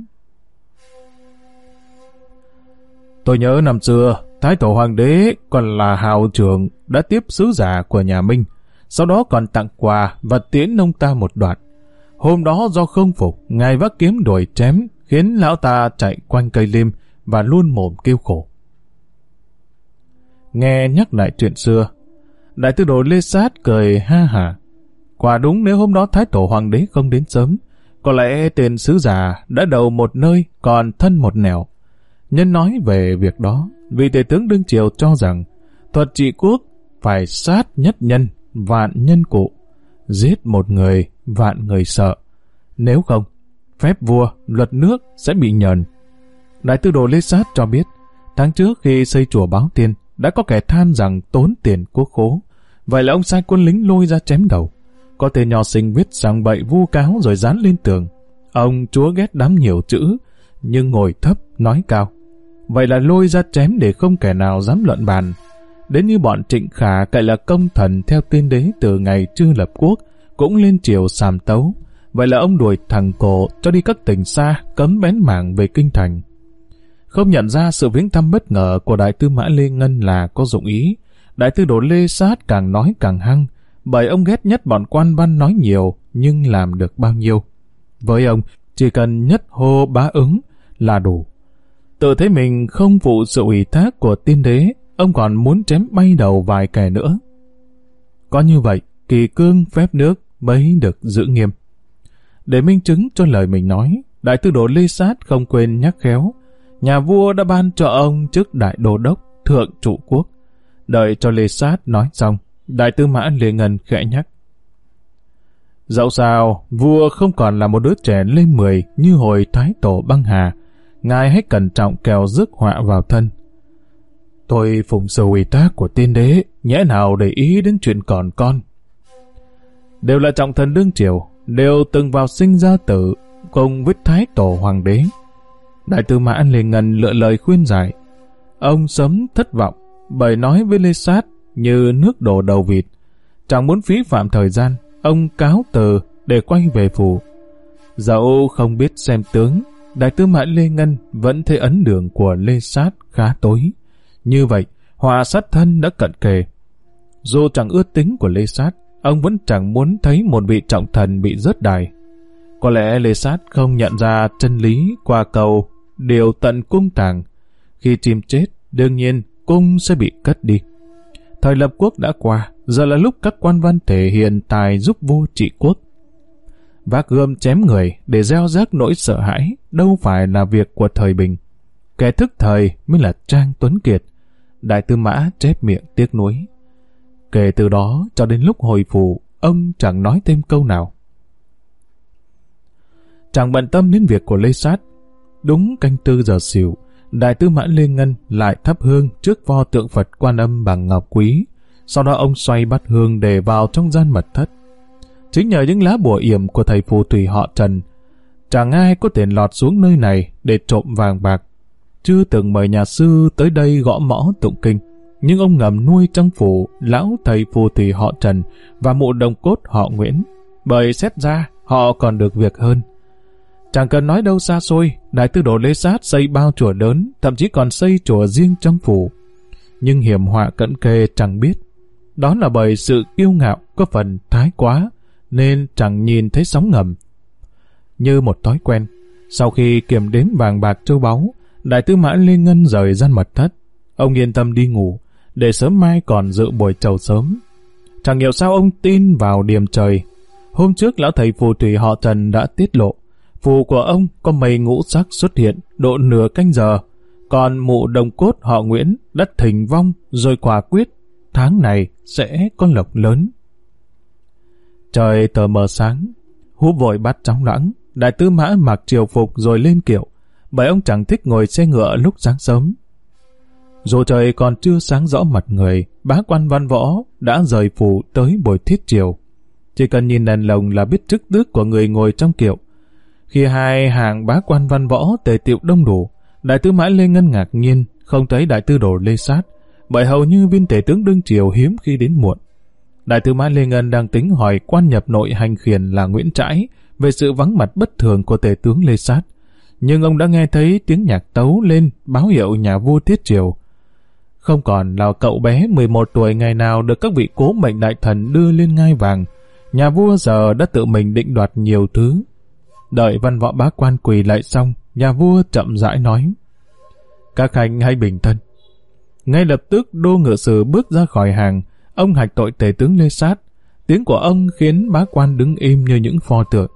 Tôi nhớ năm xưa, Thái Tổ Hoàng đế còn là hào trưởng đã tiếp sứ giả của nhà Minh, sau đó còn tặng quà và tiễn ông ta một đoạn. Hôm đó do không phục, ngài vác kiếm đuổi chém, khiến lão ta chạy quanh cây lim và luôn mồm kêu khổ nghe nhắc lại chuyện xưa. Đại tư đồ Lê Sát cười ha hả. Quả đúng nếu hôm đó Thái Tổ Hoàng đế không đến sớm, có lẽ tên sứ giả đã đầu một nơi còn thân một nẻo. Nhân nói về việc đó, vì tể tướng đương triều cho rằng thuật trị quốc phải sát nhất nhân, vạn nhân cụ, giết một người, vạn người sợ. Nếu không, phép vua, luật nước sẽ bị nhờn. Đại tư đồ Lê Sát cho biết, tháng trước khi xây chùa Báo Tiên, đã có kẻ than rằng tốn tiền quốc khố. Vậy là ông sai quân lính lôi ra chém đầu. Có tên nho sinh viết rằng bậy vu cáo rồi dán lên tường. Ông chúa ghét đám nhiều chữ, nhưng ngồi thấp, nói cao. Vậy là lôi ra chém để không kẻ nào dám luận bàn. Đến như bọn trịnh khả cậy là công thần theo tiên đế từ ngày chưa lập quốc, cũng lên triều sàm tấu. Vậy là ông đuổi thằng cổ cho đi các tỉnh xa, cấm bén mảng về kinh thành. Không nhận ra sự viếng thăm bất ngờ của đại tư mã Lê Ngân là có dụng ý. Đại tư đồ Lê Sát càng nói càng hăng, bởi ông ghét nhất bọn quan văn nói nhiều nhưng làm được bao nhiêu. Với ông, chỉ cần nhất hô bá ứng là đủ. Tự thấy mình không phụ sự ủy thác của tiên đế, ông còn muốn chém bay đầu vài kẻ nữa. Có như vậy, kỳ cương phép nước mới được giữ nghiêm. Để minh chứng cho lời mình nói, đại tư đồ Lê Sát không quên nhắc khéo, nhà vua đã ban cho ông chức đại đô đốc, thượng trụ quốc. Đợi cho Lê Sát nói xong, đại tư mã Lê Ngân khẽ nhắc. Dẫu sao, vua không còn là một đứa trẻ lên mười như hồi Thái Tổ băng hà, ngài hãy cẩn trọng kèo rước họa vào thân. Tôi phụng sự ủy tác của tiên đế, nhẽ nào để ý đến chuyện còn con. Đều là trọng thần đương triều, đều từng vào sinh ra tử, cùng với Thái Tổ Hoàng đế. Đại tư mã liền ngần lựa lời khuyên giải. Ông sớm thất vọng, bởi nói với Lê Sát như nước đổ đầu vịt. Chẳng muốn phí phạm thời gian, ông cáo từ để quay về phủ. Dẫu không biết xem tướng, Đại tư mã Lê Ngân vẫn thấy ấn đường của Lê Sát khá tối. Như vậy, hòa sát thân đã cận kề. Dù chẳng ưa tính của Lê Sát, ông vẫn chẳng muốn thấy một vị trọng thần bị rớt đài. Có lẽ Lê Sát không nhận ra chân lý qua cầu đều tận cung tàng. Khi chim chết, đương nhiên cung sẽ bị cất đi. Thời lập quốc đã qua, giờ là lúc các quan văn thể hiện tài giúp vua trị quốc. Vác gươm chém người để gieo rác nỗi sợ hãi đâu phải là việc của thời bình. Kẻ thức thời mới là Trang Tuấn Kiệt. Đại tư mã chép miệng tiếc nuối. Kể từ đó cho đến lúc hồi phủ, ông chẳng nói thêm câu nào. chẳng bận tâm đến việc của Lê Sát. Đúng canh tư giờ xỉu, Đại tư mã Lê Ngân lại thắp hương trước pho tượng Phật quan âm bằng ngọc quý. Sau đó ông xoay bát hương để vào trong gian mật thất. Chính nhờ những lá bùa yểm của thầy phù thủy họ Trần, chẳng ai có tiền lọt xuống nơi này để trộm vàng bạc. Chưa từng mời nhà sư tới đây gõ mõ tụng kinh, nhưng ông ngầm nuôi trong phủ lão thầy phù thủy họ Trần và mụ đồng cốt họ Nguyễn. Bởi xét ra, họ còn được việc hơn. Chẳng cần nói đâu xa xôi, Đại tư đồ Lê Sát xây bao chùa lớn, thậm chí còn xây chùa riêng trong phủ. Nhưng hiểm họa cận kề chẳng biết. Đó là bởi sự kiêu ngạo có phần thái quá, nên chẳng nhìn thấy sóng ngầm. Như một thói quen, sau khi kiểm đếm vàng bạc châu báu, Đại tư mã Lê Ngân rời gian mật thất. Ông yên tâm đi ngủ, để sớm mai còn dự buổi trầu sớm. Chẳng hiểu sao ông tin vào điểm trời. Hôm trước lão thầy phù thủy họ Trần đã tiết lộ, phù của ông có mây ngũ sắc xuất hiện độ nửa canh giờ, còn mụ đồng cốt họ Nguyễn đất thỉnh vong rồi quả quyết tháng này sẽ có lộc lớn. Trời tờ mờ sáng, hú vội bắt chóng lãng, đại tư mã mặc triều phục rồi lên kiệu, bởi ông chẳng thích ngồi xe ngựa lúc sáng sớm. Dù trời còn chưa sáng rõ mặt người, bá quan văn võ đã rời phủ tới buổi thiết triều. Chỉ cần nhìn đèn lồng là biết chức tước của người ngồi trong kiệu. Khi hai hàng bá quan văn võ tề tiệu đông đủ, đại tư mã Lê Ngân ngạc nhiên không thấy đại tư đồ Lê Sát, bởi hầu như viên tể tướng đương triều hiếm khi đến muộn. Đại tư mã Lê Ngân đang tính hỏi quan nhập nội hành khiển là Nguyễn Trãi về sự vắng mặt bất thường của tể tướng Lê Sát. Nhưng ông đã nghe thấy tiếng nhạc tấu lên báo hiệu nhà vua thiết triều. Không còn là cậu bé 11 tuổi ngày nào được các vị cố mệnh đại thần đưa lên ngai vàng. Nhà vua giờ đã tự mình định đoạt nhiều thứ. Đợi văn võ bá quan quỳ lại xong, nhà vua chậm rãi nói. Các hành hãy bình thân. Ngay lập tức đô ngựa sử bước ra khỏi hàng, ông hạch tội tể tướng Lê Sát. Tiếng của ông khiến bá quan đứng im như những pho tượng.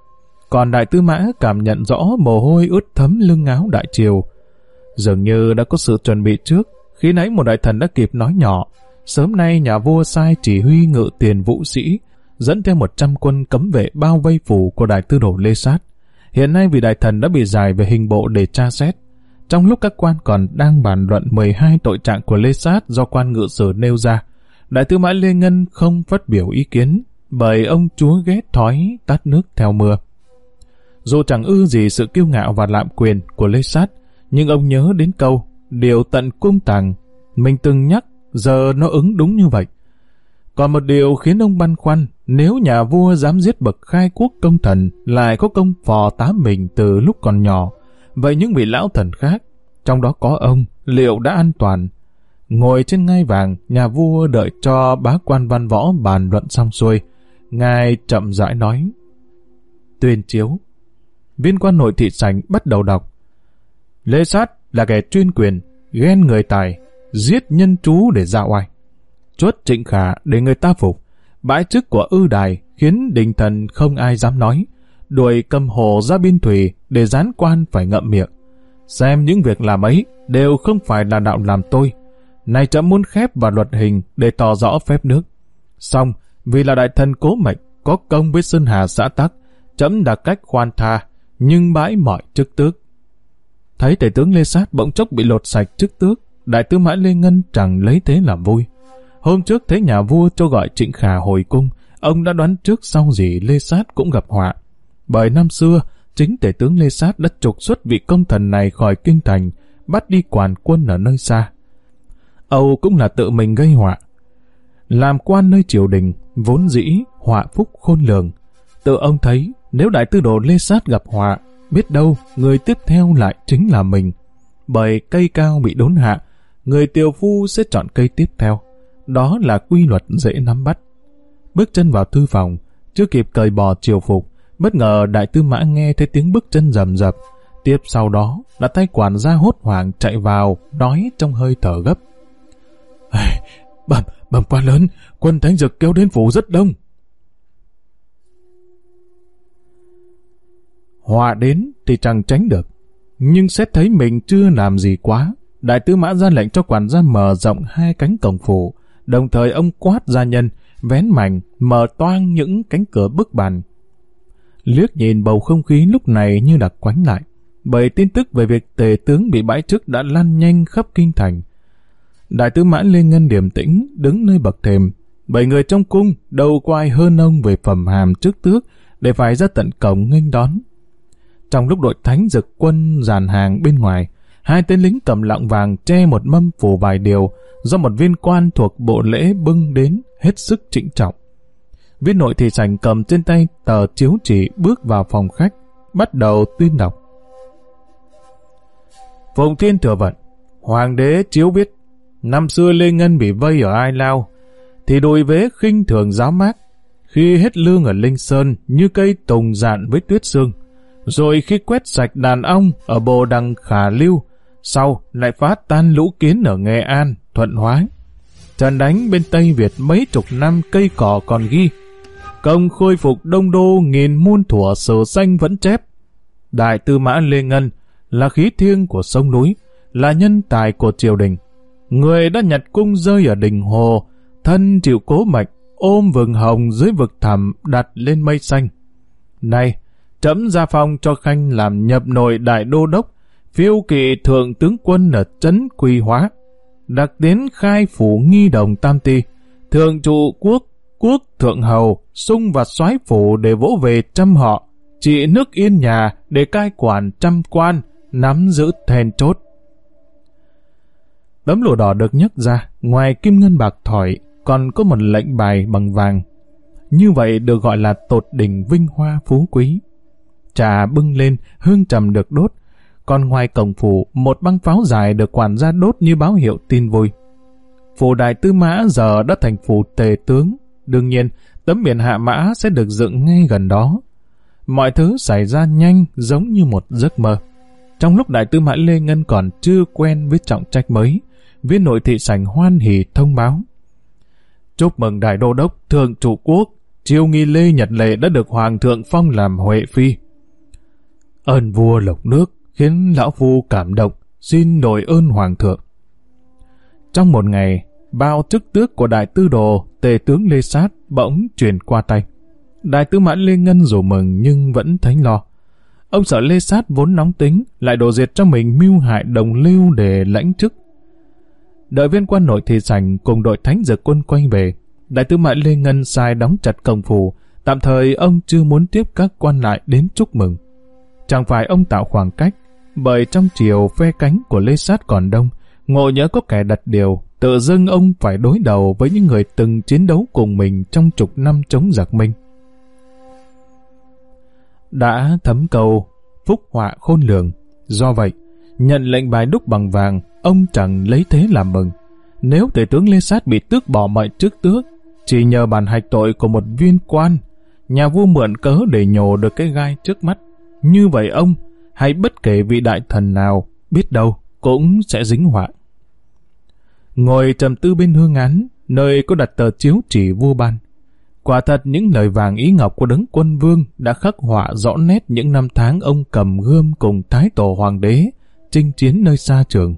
Còn đại tư mã cảm nhận rõ mồ hôi ướt thấm lưng áo đại triều. Dường như đã có sự chuẩn bị trước, khi nãy một đại thần đã kịp nói nhỏ, sớm nay nhà vua sai chỉ huy ngự tiền vũ sĩ, dẫn theo một trăm quân cấm vệ bao vây phủ của đại tư đồ Lê Sát. Hiện nay vị đại thần đã bị giải về hình bộ để tra xét. Trong lúc các quan còn đang bàn luận 12 tội trạng của Lê Sát do quan ngự sử nêu ra, đại tư mã Lê Ngân không phát biểu ý kiến, bởi ông chúa ghét thói tát nước theo mưa. Dù chẳng ư gì sự kiêu ngạo và lạm quyền của Lê Sát, nhưng ông nhớ đến câu điều tận cung tàng. Mình từng nhắc, giờ nó ứng đúng như vậy. Còn một điều khiến ông băn khoăn, nếu nhà vua dám giết bậc khai quốc công thần lại có công phò tá mình từ lúc còn nhỏ, vậy những vị lão thần khác, trong đó có ông, liệu đã an toàn? Ngồi trên ngai vàng, nhà vua đợi cho bá quan văn võ bàn luận xong xuôi. Ngài chậm rãi nói. Tuyên chiếu. Viên quan nội thị sảnh bắt đầu đọc. Lê sát là kẻ chuyên quyền, ghen người tài, giết nhân chú để ra oai. Chuất trịnh khả để người ta phục, bãi chức của ư đài khiến đình thần không ai dám nói, đuổi cầm hồ ra biên thủy để gián quan phải ngậm miệng. Xem những việc làm ấy đều không phải là đạo làm tôi. Này chậm muốn khép vào luật hình để tỏ rõ phép nước. Xong, vì là đại thần cố mệnh, có công với Sơn Hà xã Tắc, chấm đặt cách khoan tha, nhưng bãi mọi chức tước. Thấy tể tướng Lê Sát bỗng chốc bị lột sạch chức tước, đại tư mã Lê Ngân chẳng lấy thế làm vui. Hôm trước thấy nhà vua cho gọi Trịnh Khả hồi cung, ông đã đoán trước sau gì Lê Sát cũng gặp họa. Bởi năm xưa, chính tể tướng Lê Sát đã trục xuất vị công thần này khỏi kinh thành, bắt đi quản quân ở nơi xa. Âu cũng là tự mình gây họa. Làm quan nơi triều đình, vốn dĩ, họa phúc khôn lường. Tự ông thấy, nếu đại tư đồ Lê Sát gặp họa, biết đâu người tiếp theo lại chính là mình. Bởi cây cao bị đốn hạ, người tiều phu sẽ chọn cây tiếp theo. Đó là quy luật dễ nắm bắt. Bước chân vào thư phòng, chưa kịp cởi bò triều phục, bất ngờ đại tư mã nghe thấy tiếng bước chân rầm rập. Tiếp sau đó là tay quản gia hốt hoảng chạy vào, nói trong hơi thở gấp. Bẩm, bẩm quan lớn, quân thánh dực kéo đến phủ rất đông. Họa đến thì chẳng tránh được. Nhưng xét thấy mình chưa làm gì quá, đại tư mã ra lệnh cho quản gia mở rộng hai cánh cổng phủ, đồng thời ông quát gia nhân, vén mảnh, mở toang những cánh cửa bức bàn. liếc nhìn bầu không khí lúc này như đặc quánh lại, bởi tin tức về việc tề tướng bị bãi chức đã lan nhanh khắp kinh thành. Đại tướng mã Lê Ngân điềm tĩnh, đứng nơi bậc thềm, bảy người trong cung đầu quay hơn ông về phẩm hàm trước tước để phải ra tận cổng nghênh đón. Trong lúc đội thánh dực quân dàn hàng bên ngoài, hai tên lính cầm lọng vàng che một mâm phủ vài điều do một viên quan thuộc bộ lễ bưng đến hết sức trịnh trọng. Viên nội thị sành cầm trên tay tờ chiếu chỉ bước vào phòng khách, bắt đầu tuyên đọc. Phùng Thiên thừa vận, Hoàng đế chiếu viết, năm xưa Lê Ngân bị vây ở Ai Lao, thì đội vế khinh thường giáo mát, khi hết lương ở Linh Sơn như cây tùng dạn với tuyết sương, rồi khi quét sạch đàn ong ở bồ đằng khả lưu, sau lại phá tan lũ kiến ở Nghệ An, Thuận Hóa. Trận đánh bên Tây Việt mấy chục năm cây cỏ còn ghi, công khôi phục đông đô nghìn muôn thủa sở xanh vẫn chép. Đại tư mã Lê Ngân là khí thiêng của sông núi, là nhân tài của triều đình. Người đã nhặt cung rơi ở đình hồ, thân chịu cố mạch, ôm vừng hồng dưới vực thẳm đặt lên mây xanh. Này, trẫm ra phong cho Khanh làm nhập nội đại đô đốc, phiêu kỵ thượng tướng quân ở trấn Quy Hóa, đặc đến khai phủ nghi đồng tam ti, thượng trụ quốc, quốc thượng hầu, sung và soái phủ để vỗ về trăm họ, trị nước yên nhà để cai quản trăm quan, nắm giữ thèn chốt. Tấm lụa đỏ được nhấc ra, ngoài kim ngân bạc thỏi, còn có một lệnh bài bằng vàng. Như vậy được gọi là tột đỉnh vinh hoa phú quý. Trà bưng lên, hương trầm được đốt, còn ngoài cổng phủ, một băng pháo dài được quản gia đốt như báo hiệu tin vui. Phủ đại tư mã giờ đã thành phủ tề tướng, đương nhiên tấm biển hạ mã sẽ được dựng ngay gần đó. Mọi thứ xảy ra nhanh giống như một giấc mơ. Trong lúc đại tư mã Lê Ngân còn chưa quen với trọng trách mới, viên nội thị sảnh hoan hỉ thông báo. Chúc mừng đại đô đốc thượng chủ quốc, triều nghi Lê Nhật Lệ đã được hoàng thượng phong làm huệ phi. Ơn vua lộc nước khiến lão phu cảm động, xin đổi ơn hoàng thượng. Trong một ngày, bao chức tước của đại tư đồ, tề tướng Lê Sát bỗng truyền qua tay. Đại tư mãn Lê Ngân dù mừng nhưng vẫn thấy lo. Ông sợ Lê Sát vốn nóng tính, lại đổ diệt cho mình mưu hại đồng lưu để lãnh chức. Đợi viên quan nội thị sảnh cùng đội thánh dược quân quay về, đại tư mã Lê Ngân sai đóng chặt cổng phủ, tạm thời ông chưa muốn tiếp các quan lại đến chúc mừng. Chẳng phải ông tạo khoảng cách, bởi trong chiều phe cánh của Lê Sát còn đông, ngộ nhớ có kẻ đặt điều, tự dưng ông phải đối đầu với những người từng chiến đấu cùng mình trong chục năm chống giặc Minh. Đã thấm cầu, phúc họa khôn lường. Do vậy, nhận lệnh bài đúc bằng vàng, ông chẳng lấy thế làm mừng. Nếu tể tướng Lê Sát bị tước bỏ mọi chức tước, chỉ nhờ bàn hạch tội của một viên quan, nhà vua mượn cớ để nhổ được cái gai trước mắt. Như vậy ông, hay bất kể vị đại thần nào, biết đâu, cũng sẽ dính họa. Ngồi trầm tư bên hương án, nơi có đặt tờ chiếu chỉ vua ban. Quả thật những lời vàng ý ngọc của đấng quân vương đã khắc họa rõ nét những năm tháng ông cầm gươm cùng thái tổ hoàng đế, chinh chiến nơi xa trường.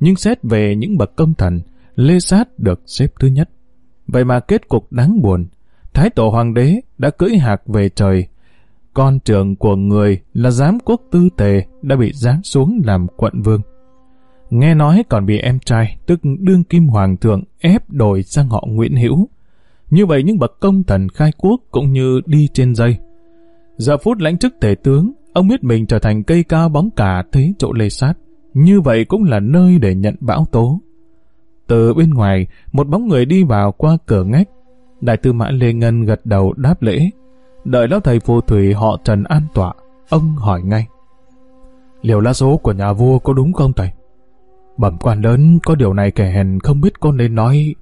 Nhưng xét về những bậc công thần, Lê Sát được xếp thứ nhất. Vậy mà kết cục đáng buồn, thái tổ hoàng đế đã cưỡi hạc về trời, con trưởng của người là giám quốc tư tề đã bị giáng xuống làm quận vương. Nghe nói còn bị em trai, tức đương kim hoàng thượng, ép đổi sang họ Nguyễn Hữu. Như vậy những bậc công thần khai quốc cũng như đi trên dây. Giờ phút lãnh chức tể tướng, ông biết mình trở thành cây cao bóng cả thế chỗ lê sát. Như vậy cũng là nơi để nhận bão tố. Từ bên ngoài, một bóng người đi vào qua cửa ngách. Đại tư mã Lê Ngân gật đầu đáp lễ. Đợi lão thầy phù thủy họ Trần an tọa, ông hỏi ngay. Liệu lá số của nhà vua có đúng không thầy? Bẩm quan lớn, có điều này kẻ hèn không biết con nên nói.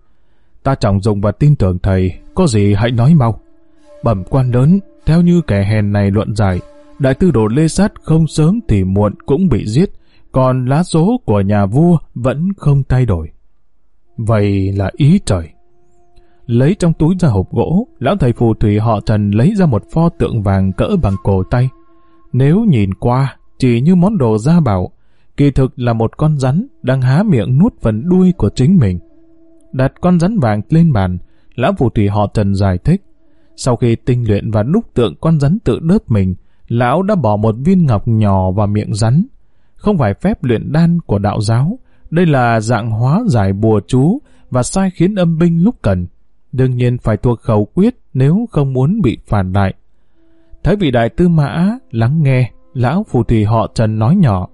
Ta trọng dụng và tin tưởng thầy, có gì hãy nói mau. Bẩm quan lớn, theo như kẻ hèn này luận giải, đại tư đồ Lê Sát không sớm thì muộn cũng bị giết, còn lá số của nhà vua vẫn không thay đổi. Vậy là ý trời. Lấy trong túi ra hộp gỗ, lão thầy phù thủy họ Trần lấy ra một pho tượng vàng cỡ bằng cổ tay. Nếu nhìn qua, chỉ như món đồ gia bảo, kỳ thực là một con rắn đang há miệng nuốt phần đuôi của chính mình. Đặt con rắn vàng lên bàn, lão phù thủy họ Trần giải thích. Sau khi tinh luyện và đúc tượng con rắn tự đớp mình, lão đã bỏ một viên ngọc nhỏ vào miệng rắn. Không phải phép luyện đan của đạo giáo, đây là dạng hóa giải bùa chú và sai khiến âm binh lúc cần. Đương nhiên phải thuộc khẩu quyết nếu không muốn bị phản đại. Thấy vị đại tư mã lắng nghe, lão phù thủy họ Trần nói nhỏ.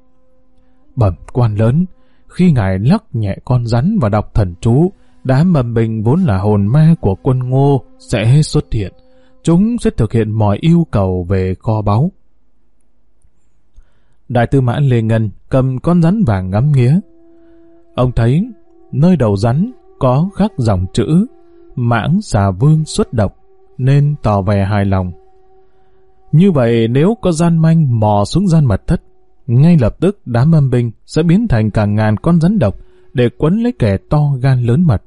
Bẩm quan lớn, khi ngài lắc nhẹ con rắn và đọc thần chú, đám mầm bình vốn là hồn ma của quân ngô sẽ xuất hiện. Chúng sẽ thực hiện mọi yêu cầu về kho báu. Đại tư mã Lê Ngân cầm con rắn vàng ngắm nghía. Ông thấy nơi đầu rắn có khắc dòng chữ mãng xà vương xuất độc nên tỏ vẻ hài lòng. Như vậy nếu có gian manh mò xuống gian mật thất, ngay lập tức đám âm binh sẽ biến thành cả ngàn con rắn độc để quấn lấy kẻ to gan lớn mật.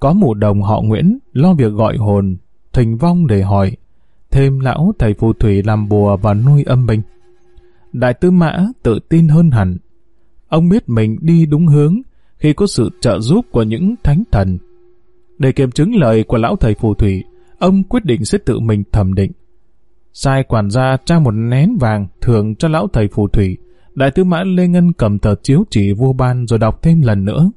Có mụ đồng họ Nguyễn lo việc gọi hồn, thình vong để hỏi, thêm lão thầy phù thủy làm bùa và nuôi âm binh. Đại tư mã tự tin hơn hẳn. Ông biết mình đi đúng hướng khi có sự trợ giúp của những thánh thần. Để kiểm chứng lời của lão thầy phù thủy, ông quyết định sẽ tự mình thẩm định. Sai quản gia trao một nén vàng thưởng cho lão thầy phù thủy. Đại tư mã Lê Ngân cầm tờ chiếu chỉ vua ban rồi đọc thêm lần nữa.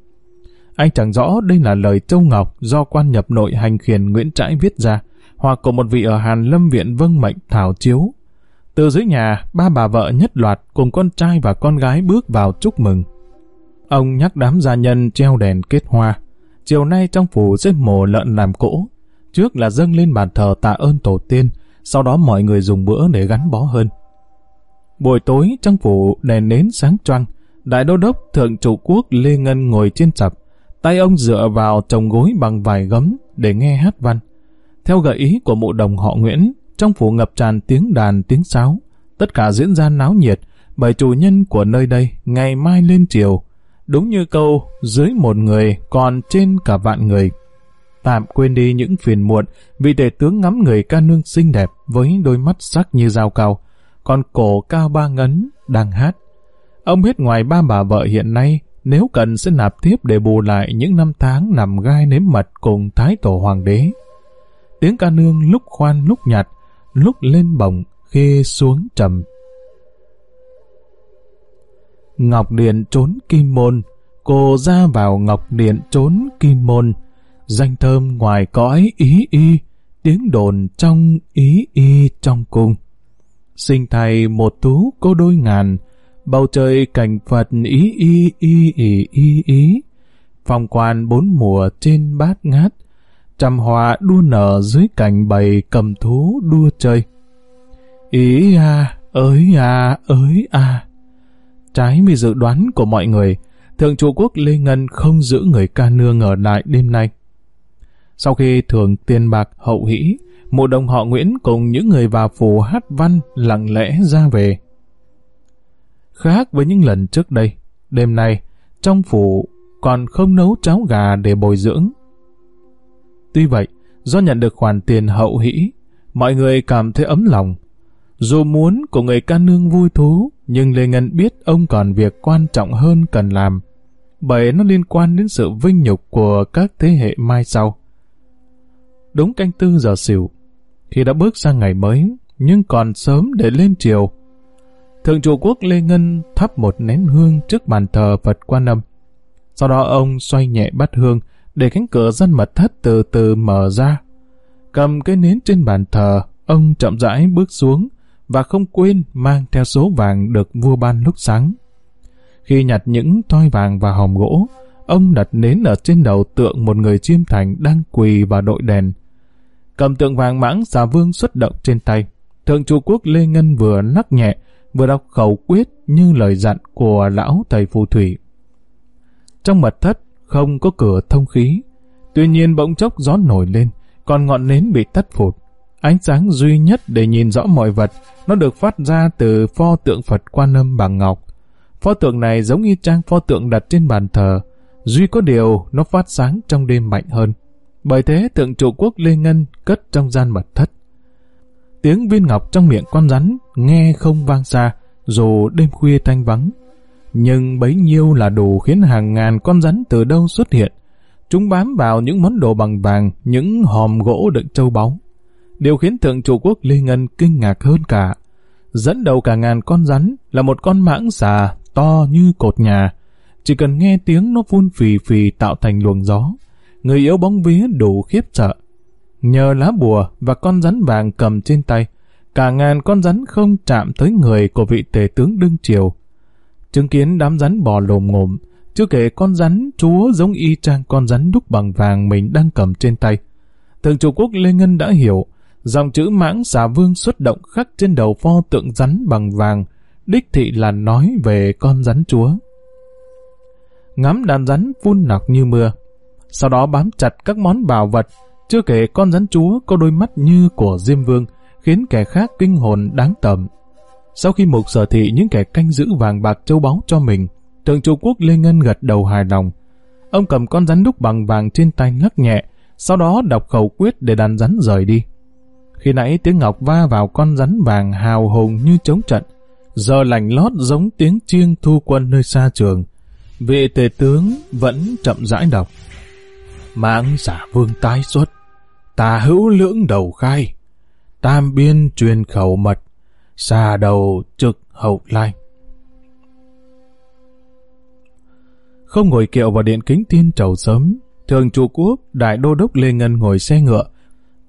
Anh chẳng rõ đây là lời Châu Ngọc do quan nhập nội hành khiển Nguyễn Trãi viết ra, hoặc của một vị ở Hàn Lâm Viện vâng mệnh thảo chiếu. Từ dưới nhà, ba bà vợ nhất loạt cùng con trai và con gái bước vào chúc mừng. Ông nhắc đám gia nhân treo đèn kết hoa. Chiều nay trong phủ sẽ mổ lợn làm cỗ. Trước là dâng lên bàn thờ tạ ơn tổ tiên, sau đó mọi người dùng bữa để gắn bó hơn. Buổi tối trong phủ đèn nến sáng choang, đại đô đốc thượng chủ quốc Lê Ngân ngồi trên sập, tay ông dựa vào chồng gối bằng vài gấm để nghe hát văn. Theo gợi ý của mụ đồng họ Nguyễn, trong phủ ngập tràn tiếng đàn tiếng sáo, tất cả diễn ra náo nhiệt bởi chủ nhân của nơi đây ngày mai lên triều Đúng như câu, dưới một người còn trên cả vạn người. Tạm quên đi những phiền muộn, vị tể tướng ngắm người ca nương xinh đẹp với đôi mắt sắc như dao cao, còn cổ cao ba ngấn, đang hát. Ông hết ngoài ba bà vợ hiện nay, nếu cần sẽ nạp tiếp để bù lại những năm tháng nằm gai nếm mật cùng thái tổ hoàng đế. Tiếng ca nương lúc khoan lúc nhạt, lúc lên bồng, khi xuống trầm. Ngọc Điện trốn kim môn, cô ra vào Ngọc Điện trốn kim môn, danh thơm ngoài cõi ý y, tiếng đồn trong ý y trong cung. Sinh thầy một tú cô đôi ngàn, bầu trời cảnh Phật ý y y y y y, phòng quan bốn mùa trên bát ngát, trăm hoa đua nở dưới cành bầy cầm thú đua chơi. Ý à, ới à, ới à. Trái với dự đoán của mọi người, Thượng chủ quốc Lê Ngân không giữ người ca nương ở lại đêm nay. Sau khi thường tiền bạc hậu hỷ, một đồng họ Nguyễn cùng những người vào phủ hát văn lặng lẽ ra về. Khác với những lần trước đây, đêm nay, trong phủ còn không nấu cháo gà để bồi dưỡng. Tuy vậy, do nhận được khoản tiền hậu hỷ, mọi người cảm thấy ấm lòng. Dù muốn của người ca nương vui thú, nhưng Lê Ngân biết ông còn việc quan trọng hơn cần làm, bởi nó liên quan đến sự vinh nhục của các thế hệ mai sau. Đúng canh tư giờ xỉu, khi đã bước sang ngày mới, nhưng còn sớm để lên chiều. Thượng chủ quốc Lê Ngân thắp một nén hương trước bàn thờ Phật Quan Âm. Sau đó ông xoay nhẹ bát hương để cánh cửa dân mật thất từ từ mở ra. Cầm cái nến trên bàn thờ, ông chậm rãi bước xuống và không quên mang theo số vàng được vua ban lúc sáng. Khi nhặt những toi vàng và hòm gỗ, ông đặt nến ở trên đầu tượng một người chiêm thành đang quỳ và đội đèn. Cầm tượng vàng mãng xà vương xuất động trên tay. Thượng chủ quốc Lê Ngân vừa lắc nhẹ, vừa đọc khẩu quyết như lời dặn của lão thầy phù thủy. Trong mật thất không có cửa thông khí, tuy nhiên bỗng chốc gió nổi lên, còn ngọn nến bị tắt phụt. Ánh sáng duy nhất để nhìn rõ mọi vật, nó được phát ra từ pho tượng Phật Quan Âm bằng ngọc. Pho tượng này giống như trang pho tượng đặt trên bàn thờ, duy có điều nó phát sáng trong đêm mạnh hơn. Bởi thế tượng trụ quốc Lê Ngân cất trong gian mật thất. Tiếng viên ngọc trong miệng con rắn nghe không vang xa, dù đêm khuya thanh vắng. Nhưng bấy nhiêu là đủ khiến hàng ngàn con rắn từ đâu xuất hiện. Chúng bám vào những món đồ bằng vàng, những hòm gỗ đựng châu báu. Điều khiến thượng chủ quốc Lê Ngân kinh ngạc hơn cả. Dẫn đầu cả ngàn con rắn là một con mãng xà to như cột nhà. Chỉ cần nghe tiếng nó phun phì phì tạo thành luồng gió. Người yếu bóng vía đủ khiếp sợ. Nhờ lá bùa và con rắn vàng cầm trên tay, cả ngàn con rắn không chạm tới người của vị tể tướng đương triều. Chứng kiến đám rắn bò lồm ngồm, chưa kể con rắn chúa giống y chang con rắn đúc bằng vàng mình đang cầm trên tay. Thượng chủ quốc Lê Ngân đã hiểu, dòng chữ mãng xà vương xuất động khắc trên đầu pho tượng rắn bằng vàng, đích thị là nói về con rắn chúa. Ngắm đàn rắn phun nọc như mưa, sau đó bám chặt các món bảo vật, chưa kể con rắn chúa có đôi mắt như của Diêm Vương, khiến kẻ khác kinh hồn đáng tầm. Sau khi mục sở thị những kẻ canh giữ vàng bạc châu báu cho mình, Thượng chủ quốc Lê Ngân gật đầu hài lòng. Ông cầm con rắn đúc bằng vàng trên tay lắc nhẹ, sau đó đọc khẩu quyết để đàn rắn rời đi. Khi nãy tiếng ngọc va vào con rắn vàng hào hùng như chống trận, giờ lành lót giống tiếng chiêng thu quân nơi xa trường. Vị tề tướng vẫn chậm rãi đọc. Mạng giả vương tái xuất, tà hữu lưỡng đầu khai, tam biên truyền khẩu mật, xà đầu trực hậu lai. Không ngồi kiệu vào điện kính tiên trầu sớm, thường chủ quốc, đại đô đốc Lê Ngân ngồi xe ngựa,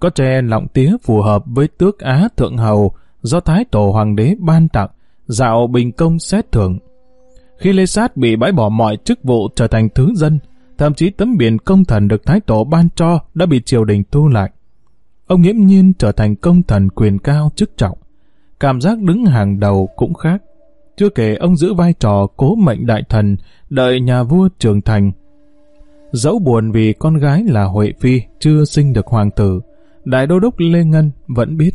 có tre lọng tía phù hợp với tước Á Thượng Hầu do Thái Tổ Hoàng đế ban tặng, dạo bình công xét thưởng. Khi Lê Sát bị bãi bỏ mọi chức vụ trở thành thứ dân, thậm chí tấm biển công thần được Thái Tổ ban cho đã bị triều đình thu lại. Ông nghiễm nhiên trở thành công thần quyền cao chức trọng. Cảm giác đứng hàng đầu cũng khác. Chưa kể ông giữ vai trò cố mệnh đại thần, đợi nhà vua trưởng thành. Dẫu buồn vì con gái là Huệ Phi chưa sinh được hoàng tử, Đại đô đốc Lê Ngân vẫn biết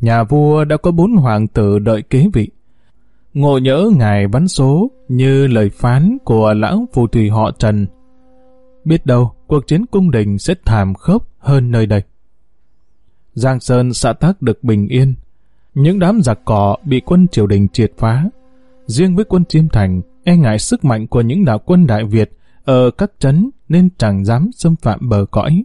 nhà vua đã có bốn hoàng tử đợi kế vị. Ngộ nhỡ ngài bắn số như lời phán của lão phù thủy họ Trần. Biết đâu cuộc chiến cung đình sẽ thảm khốc hơn nơi đây. Giang Sơn xã tác được bình yên. Những đám giặc cỏ bị quân triều đình triệt phá. Riêng với quân Chiêm Thành, e ngại sức mạnh của những đạo quân Đại Việt ở các trấn nên chẳng dám xâm phạm bờ cõi.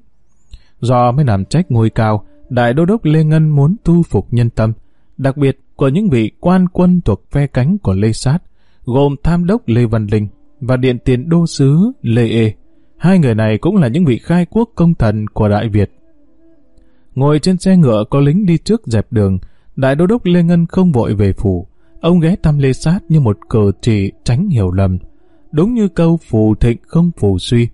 Do mới làm trách ngôi cao, Đại Đô đốc Lê Ngân muốn thu phục nhân tâm, đặc biệt của những vị quan quân thuộc phe cánh của Lê Sát, gồm Tham đốc Lê Văn Linh và Điện tiền Đô Sứ Lê Ê. Hai người này cũng là những vị khai quốc công thần của Đại Việt. Ngồi trên xe ngựa có lính đi trước dẹp đường, Đại Đô đốc Lê Ngân không vội về phủ. Ông ghé thăm Lê Sát như một cờ chỉ tránh hiểu lầm. Đúng như câu phù thịnh không phù suy.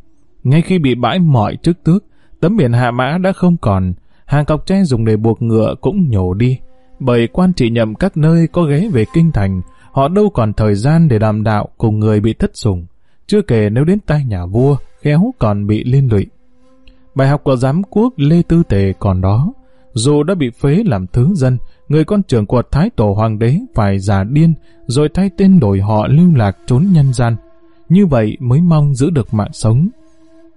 Ngay khi bị bãi mọi trước tước, Tấm biển hạ mã đã không còn, hàng cọc tre dùng để buộc ngựa cũng nhổ đi. Bởi quan trị nhậm các nơi có ghé về kinh thành, họ đâu còn thời gian để đàm đạo cùng người bị thất sủng. Chưa kể nếu đến tay nhà vua, khéo còn bị liên lụy. Bài học của giám quốc Lê Tư Tề còn đó. Dù đã bị phế làm thứ dân, người con trưởng của Thái Tổ Hoàng đế phải già điên, rồi thay tên đổi họ lưu lạc trốn nhân gian. Như vậy mới mong giữ được mạng sống.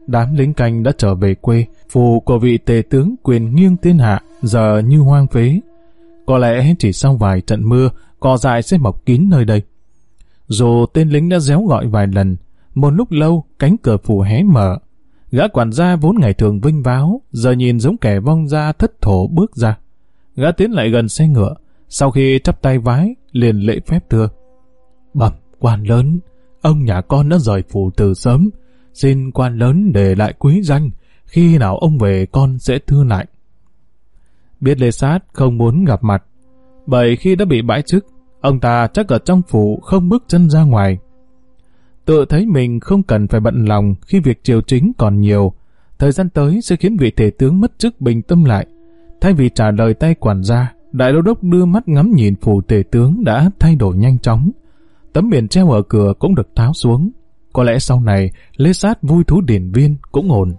Đám lính canh đã trở về quê, phù của vị tề tướng quyền nghiêng thiên hạ, giờ như hoang phế. Có lẽ chỉ sau vài trận mưa, cỏ dại sẽ mọc kín nơi đây. Dù tên lính đã réo gọi vài lần, một lúc lâu cánh cửa phủ hé mở. Gã quản gia vốn ngày thường vinh váo, giờ nhìn giống kẻ vong ra thất thổ bước ra. Gã tiến lại gần xe ngựa, sau khi chắp tay vái, liền lễ phép thưa. Bẩm, quan lớn, ông nhà con đã rời phủ từ sớm, xin quan lớn để lại quý danh, khi nào ông về con sẽ thư lại. Biết Lê Sát không muốn gặp mặt, bởi khi đã bị bãi chức, ông ta chắc ở trong phủ không bước chân ra ngoài. Tự thấy mình không cần phải bận lòng khi việc triều chính còn nhiều, thời gian tới sẽ khiến vị thể tướng mất chức bình tâm lại. Thay vì trả lời tay quản gia, đại đô đốc đưa mắt ngắm nhìn phủ tể tướng đã thay đổi nhanh chóng. Tấm biển treo ở cửa cũng được tháo xuống, có lẽ sau này, Lê Sát vui thú điển viên cũng ổn.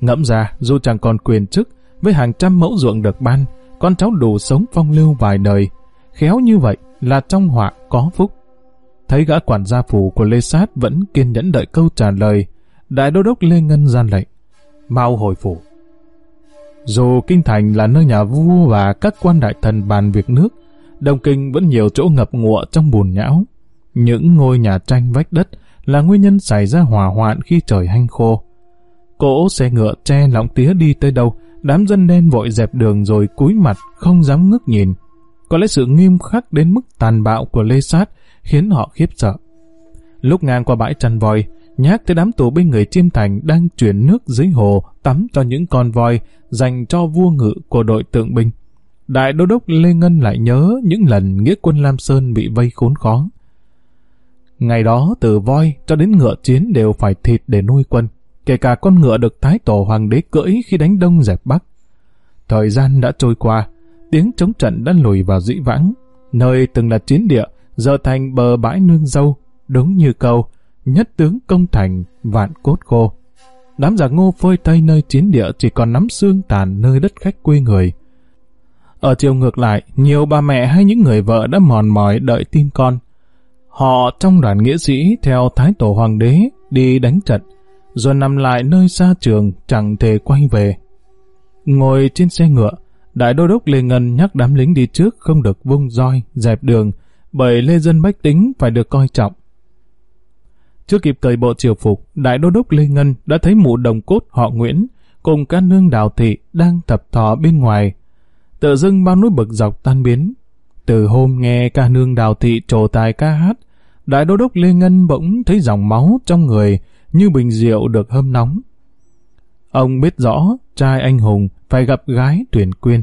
Ngẫm ra, dù chẳng còn quyền chức, với hàng trăm mẫu ruộng được ban, con cháu đủ sống phong lưu vài đời. Khéo như vậy là trong họa có phúc. Thấy gã quản gia phủ của Lê Sát vẫn kiên nhẫn đợi câu trả lời, Đại Đô Đốc Lê Ngân gian lệnh. Mau hồi phủ. Dù Kinh Thành là nơi nhà vua và các quan đại thần bàn việc nước, Đông Kinh vẫn nhiều chỗ ngập ngụa trong bùn nhão. Những ngôi nhà tranh vách đất là nguyên nhân xảy ra hỏa hoạn khi trời hanh khô. Cỗ xe ngựa che lọng tía đi tới đâu đám dân đen vội dẹp đường rồi cúi mặt, không dám ngước nhìn. Có lẽ sự nghiêm khắc đến mức tàn bạo của Lê Sát khiến họ khiếp sợ. Lúc ngang qua bãi chăn voi, nhắc tới đám tù binh người chiêm thành đang chuyển nước dưới hồ tắm cho những con voi dành cho vua ngự của đội tượng binh. Đại đô đốc Lê Ngân lại nhớ những lần nghĩa quân Lam Sơn bị vây khốn khó. Ngày đó từ voi cho đến ngựa chiến đều phải thịt để nuôi quân, kể cả con ngựa được Thái Tổ Hoàng đế cưỡi khi đánh Đông dẹp Bắc. Thời gian đã trôi qua, tiếng chống trận đã lùi vào dĩ vãng, nơi từng là chiến địa giờ thành bờ bãi nương dâu, đúng như câu nhất tướng công thành, vạn cốt khô. Đám giặc ngô phơi tay nơi chiến địa chỉ còn nắm xương tàn nơi đất khách quê người. Ở chiều ngược lại, nhiều bà mẹ hay những người vợ đã mòn mỏi đợi tin con. Họ trong đoàn nghĩa sĩ theo Thái Tổ Hoàng đế đi đánh trận, rồi nằm lại nơi xa trường chẳng thể quay về. Ngồi trên xe ngựa, Đại Đô Đốc Lê Ngân nhắc đám lính đi trước không được vung roi, dẹp đường, bởi lê dân bách tính phải được coi trọng. Chưa kịp cởi bộ triều phục, Đại Đô Đốc Lê Ngân đã thấy mụ đồng cốt họ Nguyễn cùng ca nương đào thị đang tập thọ bên ngoài. Tự dưng bao núi bực dọc tan biến. Từ hôm nghe ca nương đào thị trổ tài ca hát, Đại Đô Đốc Lê Ngân bỗng thấy dòng máu trong người như bình rượu được hâm nóng. Ông biết rõ trai anh hùng phải gặp gái tuyển quyên.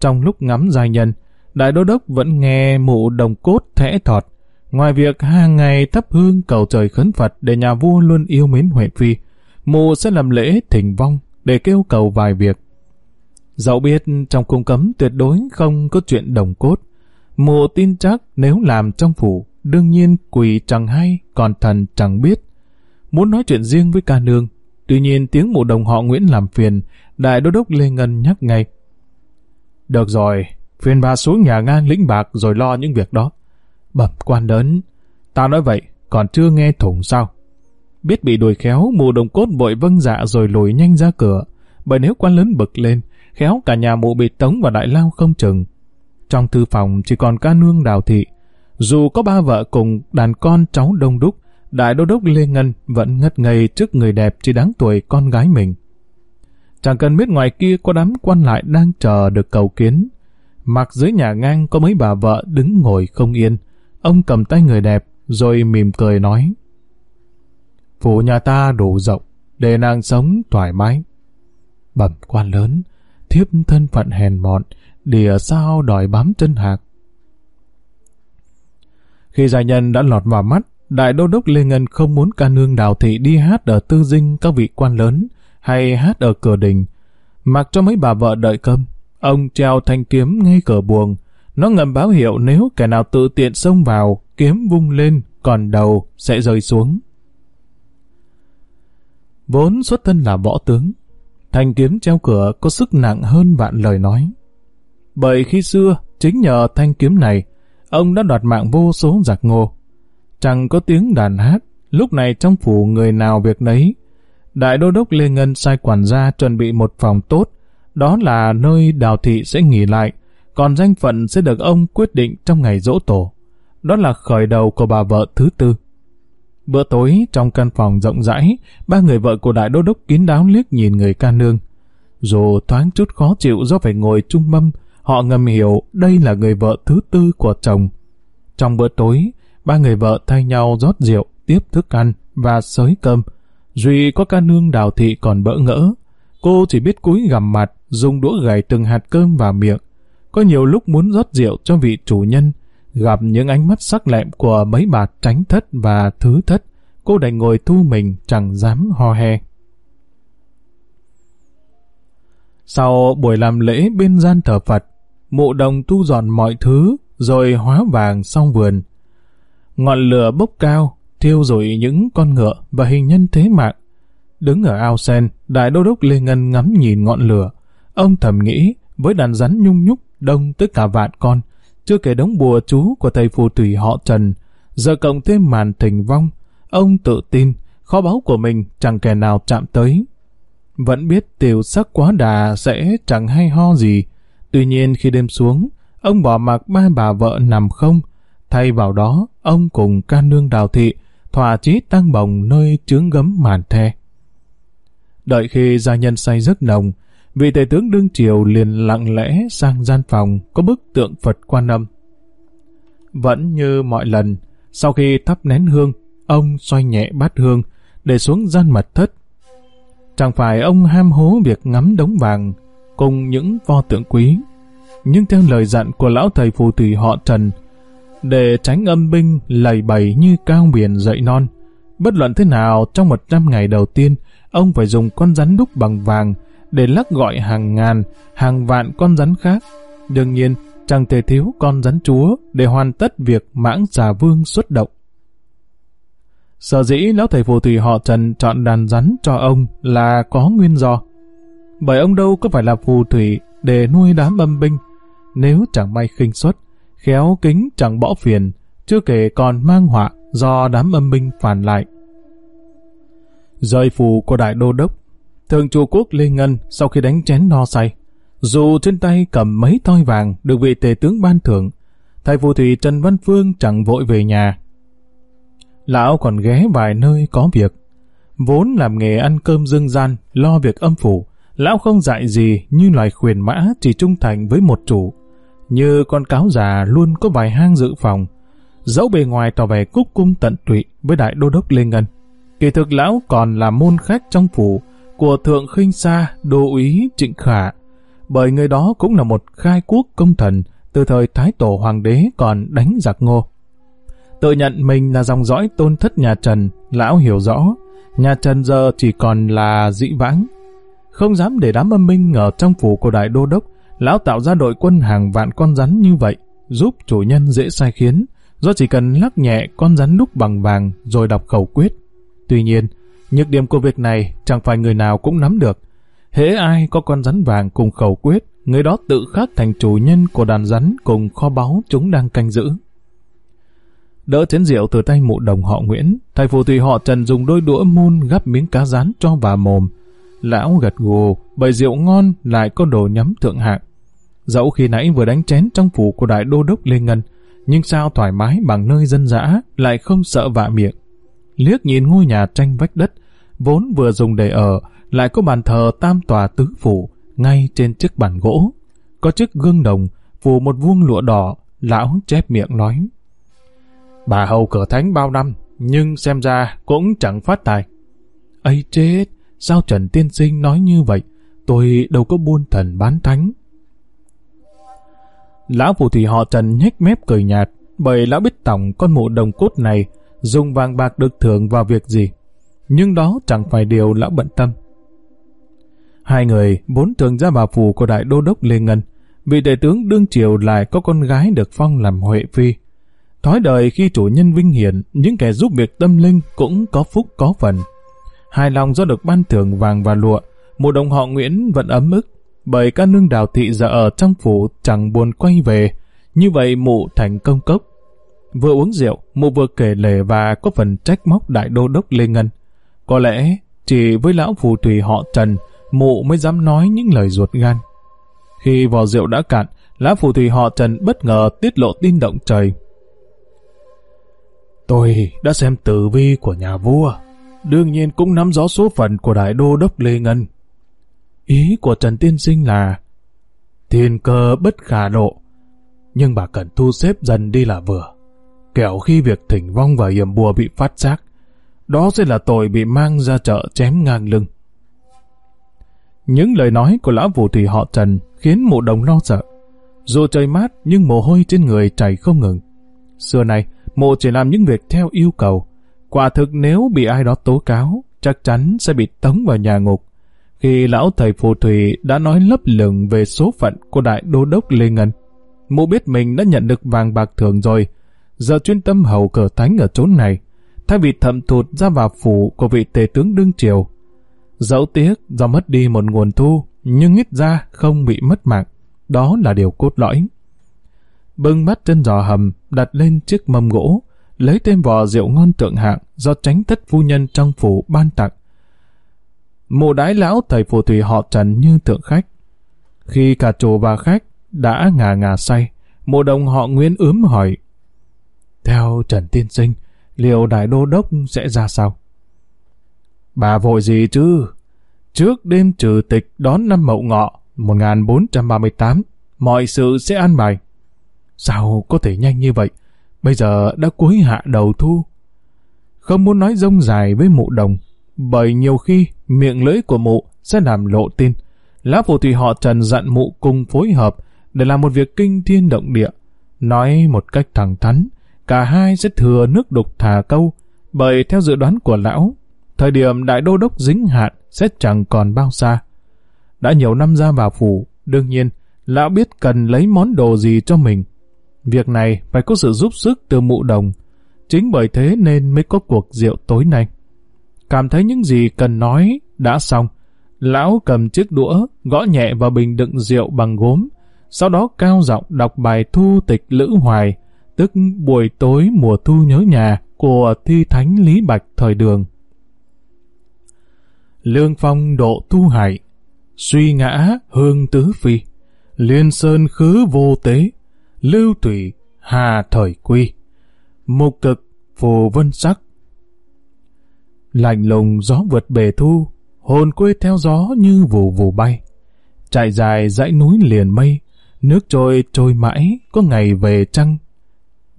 Trong lúc ngắm giai nhân, Đại Đô Đốc vẫn nghe mụ đồng cốt thẽ thọt. Ngoài việc hàng ngày thắp hương cầu trời khấn Phật để nhà vua luôn yêu mến Huệ Phi, mụ sẽ làm lễ thỉnh vong để kêu cầu vài việc. Dẫu biết trong cung cấm tuyệt đối không có chuyện đồng cốt, mụ tin chắc nếu làm trong phủ, đương nhiên quỷ chẳng hay, còn thần chẳng biết. Muốn nói chuyện riêng với ca nương, tuy nhiên tiếng mụ đồng họ Nguyễn làm phiền, đại đô đốc Lê Ngân nhắc ngay. Được rồi, phiền bà xuống nhà ngang lĩnh bạc rồi lo những việc đó. Bẩm quan lớn, ta nói vậy, còn chưa nghe thủng sao? Biết bị đuổi khéo, mụ đồng cốt vội vâng dạ rồi lùi nhanh ra cửa. Bởi nếu quan lớn bực lên, khéo cả nhà mụ bị tống vào đại lao không chừng. Trong thư phòng chỉ còn ca nương đào thị. Dù có ba vợ cùng đàn con cháu đông đúc, đại đô đốc Lê Ngân vẫn ngất ngây trước người đẹp chỉ đáng tuổi con gái mình. Chẳng cần biết ngoài kia có đám quan lại đang chờ được cầu kiến. Mặc dưới nhà ngang có mấy bà vợ đứng ngồi không yên. Ông cầm tay người đẹp, rồi mỉm cười nói. Phủ nhà ta đủ rộng, để nàng sống thoải mái. Bẩm quan lớn, thiếp thân phận hèn mọn, đìa sao đòi bám chân hạc. Khi gia nhân đã lọt vào mắt, Đại Đô Đốc Lê Ngân không muốn ca nương đào thị đi hát ở tư dinh các vị quan lớn, hay hát ở cửa đình. Mặc cho mấy bà vợ đợi cơm, ông treo thanh kiếm ngay cửa buồng. Nó ngầm báo hiệu nếu kẻ nào tự tiện xông vào, kiếm vung lên, còn đầu sẽ rơi xuống. Vốn xuất thân là võ tướng, thanh kiếm treo cửa có sức nặng hơn vạn lời nói. Bởi khi xưa, chính nhờ thanh kiếm này, ông đã đoạt mạng vô số giặc ngô. Chẳng có tiếng đàn hát, lúc này trong phủ người nào việc nấy, Đại đô đốc Lê Ngân sai quản gia chuẩn bị một phòng tốt, đó là nơi đào thị sẽ nghỉ lại, còn danh phận sẽ được ông quyết định trong ngày dỗ tổ. Đó là khởi đầu của bà vợ thứ tư. Bữa tối, trong căn phòng rộng rãi, ba người vợ của đại đô đốc kín đáo liếc nhìn người ca nương. Dù thoáng chút khó chịu do phải ngồi chung mâm, họ ngầm hiểu đây là người vợ thứ tư của chồng. Trong bữa tối, ba người vợ thay nhau rót rượu, tiếp thức ăn và sới cơm, Duy có ca nương đào thị còn bỡ ngỡ. Cô chỉ biết cúi gằm mặt, dùng đũa gảy từng hạt cơm vào miệng. Có nhiều lúc muốn rót rượu cho vị chủ nhân, gặp những ánh mắt sắc lẹm của mấy bà tránh thất và thứ thất, cô đành ngồi thu mình chẳng dám ho he. Sau buổi làm lễ bên gian thờ Phật, mụ đồng thu dọn mọi thứ rồi hóa vàng xong vườn. Ngọn lửa bốc cao, thiêu rụi những con ngựa và hình nhân thế mạng. Đứng ở ao sen, đại đô đốc Lê Ngân ngắm nhìn ngọn lửa. Ông thầm nghĩ, với đàn rắn nhung nhúc đông tới cả vạn con, chưa kể đống bùa chú của thầy phù thủy họ Trần, giờ cộng thêm màn thình vong, ông tự tin, kho báu của mình chẳng kẻ nào chạm tới. Vẫn biết tiểu sắc quá đà sẽ chẳng hay ho gì, tuy nhiên khi đêm xuống, ông bỏ mặc ba bà vợ nằm không, thay vào đó, ông cùng ca nương đào thị thỏa chí tăng bồng nơi trướng gấm màn the. Đợi khi gia nhân say rất nồng, vị tể tướng đương triều liền lặng lẽ sang gian phòng có bức tượng Phật Quan Âm. Vẫn như mọi lần, sau khi thắp nén hương, ông xoay nhẹ bát hương, để xuống gian mật thất. Chẳng phải ông ham hố việc ngắm đống vàng cùng những pho tượng quý, nhưng theo lời dặn của lão thầy phù thủy họ Trần, để tránh âm binh lầy bầy như cao biển dậy non. Bất luận thế nào, trong 100 ngày đầu tiên, ông phải dùng con rắn đúc bằng vàng để lắc gọi hàng ngàn, hàng vạn con rắn khác. Đương nhiên, chẳng thể thiếu con rắn chúa để hoàn tất việc mãng xà vương xuất động. Sở dĩ lão thầy phù thủy họ Trần chọn đàn rắn cho ông là có nguyên do. Bởi ông đâu có phải là phù thủy để nuôi đám âm binh. Nếu chẳng may khinh suất, khéo kính chẳng bỏ phiền, chưa kể còn mang họa do đám âm binh phản lại. Rời phù của đại đô đốc, Thường chủ quốc Lê Ngân sau khi đánh chén no say, dù trên tay cầm mấy thoi vàng được vị tề tướng ban thưởng, thầy phù thủy Trần Văn Phương chẳng vội về nhà. Lão còn ghé vài nơi có việc. Vốn làm nghề ăn cơm dương gian, lo việc âm phủ, lão không dạy gì như loài khuyển mã chỉ trung thành với một chủ. Như con cáo già luôn có vài hang dự phòng, dẫu bề ngoài tỏ vẻ cúc cung tận tụy với đại đô đốc Lê Ngân. Kỳ thực lão còn là môn khách trong phủ của thượng khinh sa đô úy Trịnh Khả, bởi người đó cũng là một khai quốc công thần từ thời Thái Tổ Hoàng đế còn đánh giặc ngô. Tự nhận mình là dòng dõi tôn thất nhà Trần, lão hiểu rõ, nhà Trần giờ chỉ còn là dĩ vãng. Không dám để đám âm minh ở trong phủ của đại đô đốc, lão tạo ra đội quân hàng vạn con rắn như vậy, giúp chủ nhân dễ sai khiến, do chỉ cần lắc nhẹ con rắn đúc bằng vàng rồi đọc khẩu quyết. Tuy nhiên, nhược điểm của việc này chẳng phải người nào cũng nắm được. Hễ ai có con rắn vàng cùng khẩu quyết, người đó tự khắc thành chủ nhân của đàn rắn cùng kho báu chúng đang canh giữ. Đỡ chén rượu từ tay mụ đồng họ Nguyễn, thầy phù thủy họ Trần dùng đôi đũa môn gắp miếng cá rán cho vào mồm. Lão gật gù, bởi rượu ngon lại có đồ nhắm thượng hạng. Dẫu khi nãy vừa đánh chén trong phủ của đại đô đốc Lê Ngân, nhưng sao thoải mái bằng nơi dân dã lại không sợ vạ miệng. Liếc nhìn ngôi nhà tranh vách đất, vốn vừa dùng để ở, lại có bàn thờ tam tòa tứ phủ ngay trên chiếc bàn gỗ. Có chiếc gương đồng, phủ một vuông lụa đỏ, lão chép miệng nói. Bà hầu cửa thánh bao năm, nhưng xem ra cũng chẳng phát tài. ấy chết, sao Trần Tiên Sinh nói như vậy? Tôi đâu có buôn thần bán thánh. Lão phù thủy họ Trần nhếch mép cười nhạt, bởi lão biết tổng con mụ đồng cốt này dùng vàng bạc được thưởng vào việc gì. Nhưng đó chẳng phải điều lão bận tâm. Hai người vốn thường ra vào phủ của đại đô đốc Lê Ngân, vị đại tướng đương triều lại có con gái được phong làm Huệ Phi. Thói đời khi chủ nhân vinh hiển, những kẻ giúp việc tâm linh cũng có phúc có phần. Hài lòng do được ban thưởng vàng và lụa, một đồng họ Nguyễn vẫn ấm ức, bởi ca nương đào thị giờ ở trong phủ chẳng buồn quay về, như vậy mụ thành công cốc. Vừa uống rượu, mụ vừa kể lể và có phần trách móc đại đô đốc Lê Ngân. Có lẽ chỉ với lão phù thủy họ Trần, mụ mới dám nói những lời ruột gan. Khi vò rượu đã cạn, lão phù thủy họ Trần bất ngờ tiết lộ tin động trời. Tôi đã xem tử vi của nhà vua, đương nhiên cũng nắm rõ số phận của đại đô đốc Lê Ngân. Ý của Trần Tiên Sinh là thiên cơ bất khả độ, nhưng bà cần thu xếp dần đi là vừa. Kẻo khi việc thỉnh vong và hiểm bùa bị phát giác, đó sẽ là tội bị mang ra chợ chém ngang lưng. Những lời nói của lão phù thủy họ Trần khiến mụ đồng lo sợ. Dù trời mát nhưng mồ hôi trên người chảy không ngừng. Xưa này, mụ chỉ làm những việc theo yêu cầu. Quả thực nếu bị ai đó tố cáo, chắc chắn sẽ bị tống vào nhà ngục. Khi lão thầy phù thủy đã nói lấp lửng về số phận của đại đô đốc Lê Ngân, mụ biết mình đã nhận được vàng bạc thường rồi, giờ chuyên tâm hầu cờ thánh ở chốn này, thay vì thậm thụt ra vào phủ của vị tề tướng đương triều. Dẫu tiếc do mất đi một nguồn thu, nhưng ít ra không bị mất mạng. Đó là điều cốt lõi. Bưng mắt chân giò hầm, đặt lên chiếc mâm gỗ, lấy thêm vò rượu ngon tượng hạng do tránh thất phu nhân trong phủ ban tặng. Mộ đái lão thầy phù thủy họ trần như tượng khách. Khi cả chủ và khách đã ngà ngà say, mộ đồng họ Nguyễn ướm hỏi. Theo Trần Tiên Sinh, liệu đại đô đốc sẽ ra sao? Bà vội gì chứ? trước đêm trừ tịch đón năm mậu ngọ 1438, mọi sự sẽ an bài. Sao có thể nhanh như vậy? Bây giờ đã cuối hạ đầu thu. Không muốn nói rông dài với mụ đồng, bởi nhiều khi miệng lưỡi của mụ sẽ làm lộ tin. Lá phù thủy họ Trần dặn mụ cùng phối hợp để làm một việc kinh thiên động địa. Nói một cách thẳng thắn, cả hai sẽ thừa nước đục thả câu, bởi theo dự đoán của lão, thời điểm đại đô đốc dính hạn sẽ chẳng còn bao xa. Đã nhiều năm ra vào phủ, đương nhiên, lão biết cần lấy món đồ gì cho mình. Việc này phải có sự giúp sức từ mụ đồng, chính bởi thế nên mới có cuộc rượu tối nay. Cảm thấy những gì cần nói đã xong, lão cầm chiếc đũa, gõ nhẹ vào bình đựng rượu bằng gốm, sau đó cao giọng đọc bài thu tịch Lữ Hoài, tức buổi tối mùa thu nhớ nhà của thi thánh Lý Bạch thời đường. Lương phong độ thu hải, suy ngã hương tứ phi, liên sơn khứ vô tế, lưu thủy hà thời quy, mục cực phù vân sắc. Lạnh lùng gió vượt bề thu, hồn quê theo gió như vù vù bay. Chạy dài dãy núi liền mây, nước trôi trôi mãi, có ngày về trăng.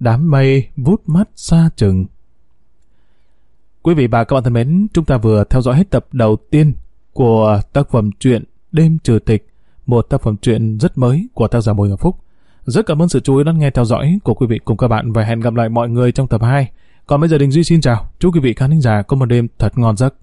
Đám mây vút mắt xa chừng. Quý vị và các bạn thân mến, chúng ta vừa theo dõi hết tập đầu tiên của tác phẩm truyện Đêm Trừ Tịch, một tác phẩm truyện rất mới của tác giả Bùi Ngọc Phúc. Rất cảm ơn sự chú ý lắng nghe theo dõi của quý vị cùng các bạn và hẹn gặp lại mọi người trong tập 2. Còn bây giờ Đình Duy xin chào, chúc quý vị khán giả có một đêm thật ngon giấc.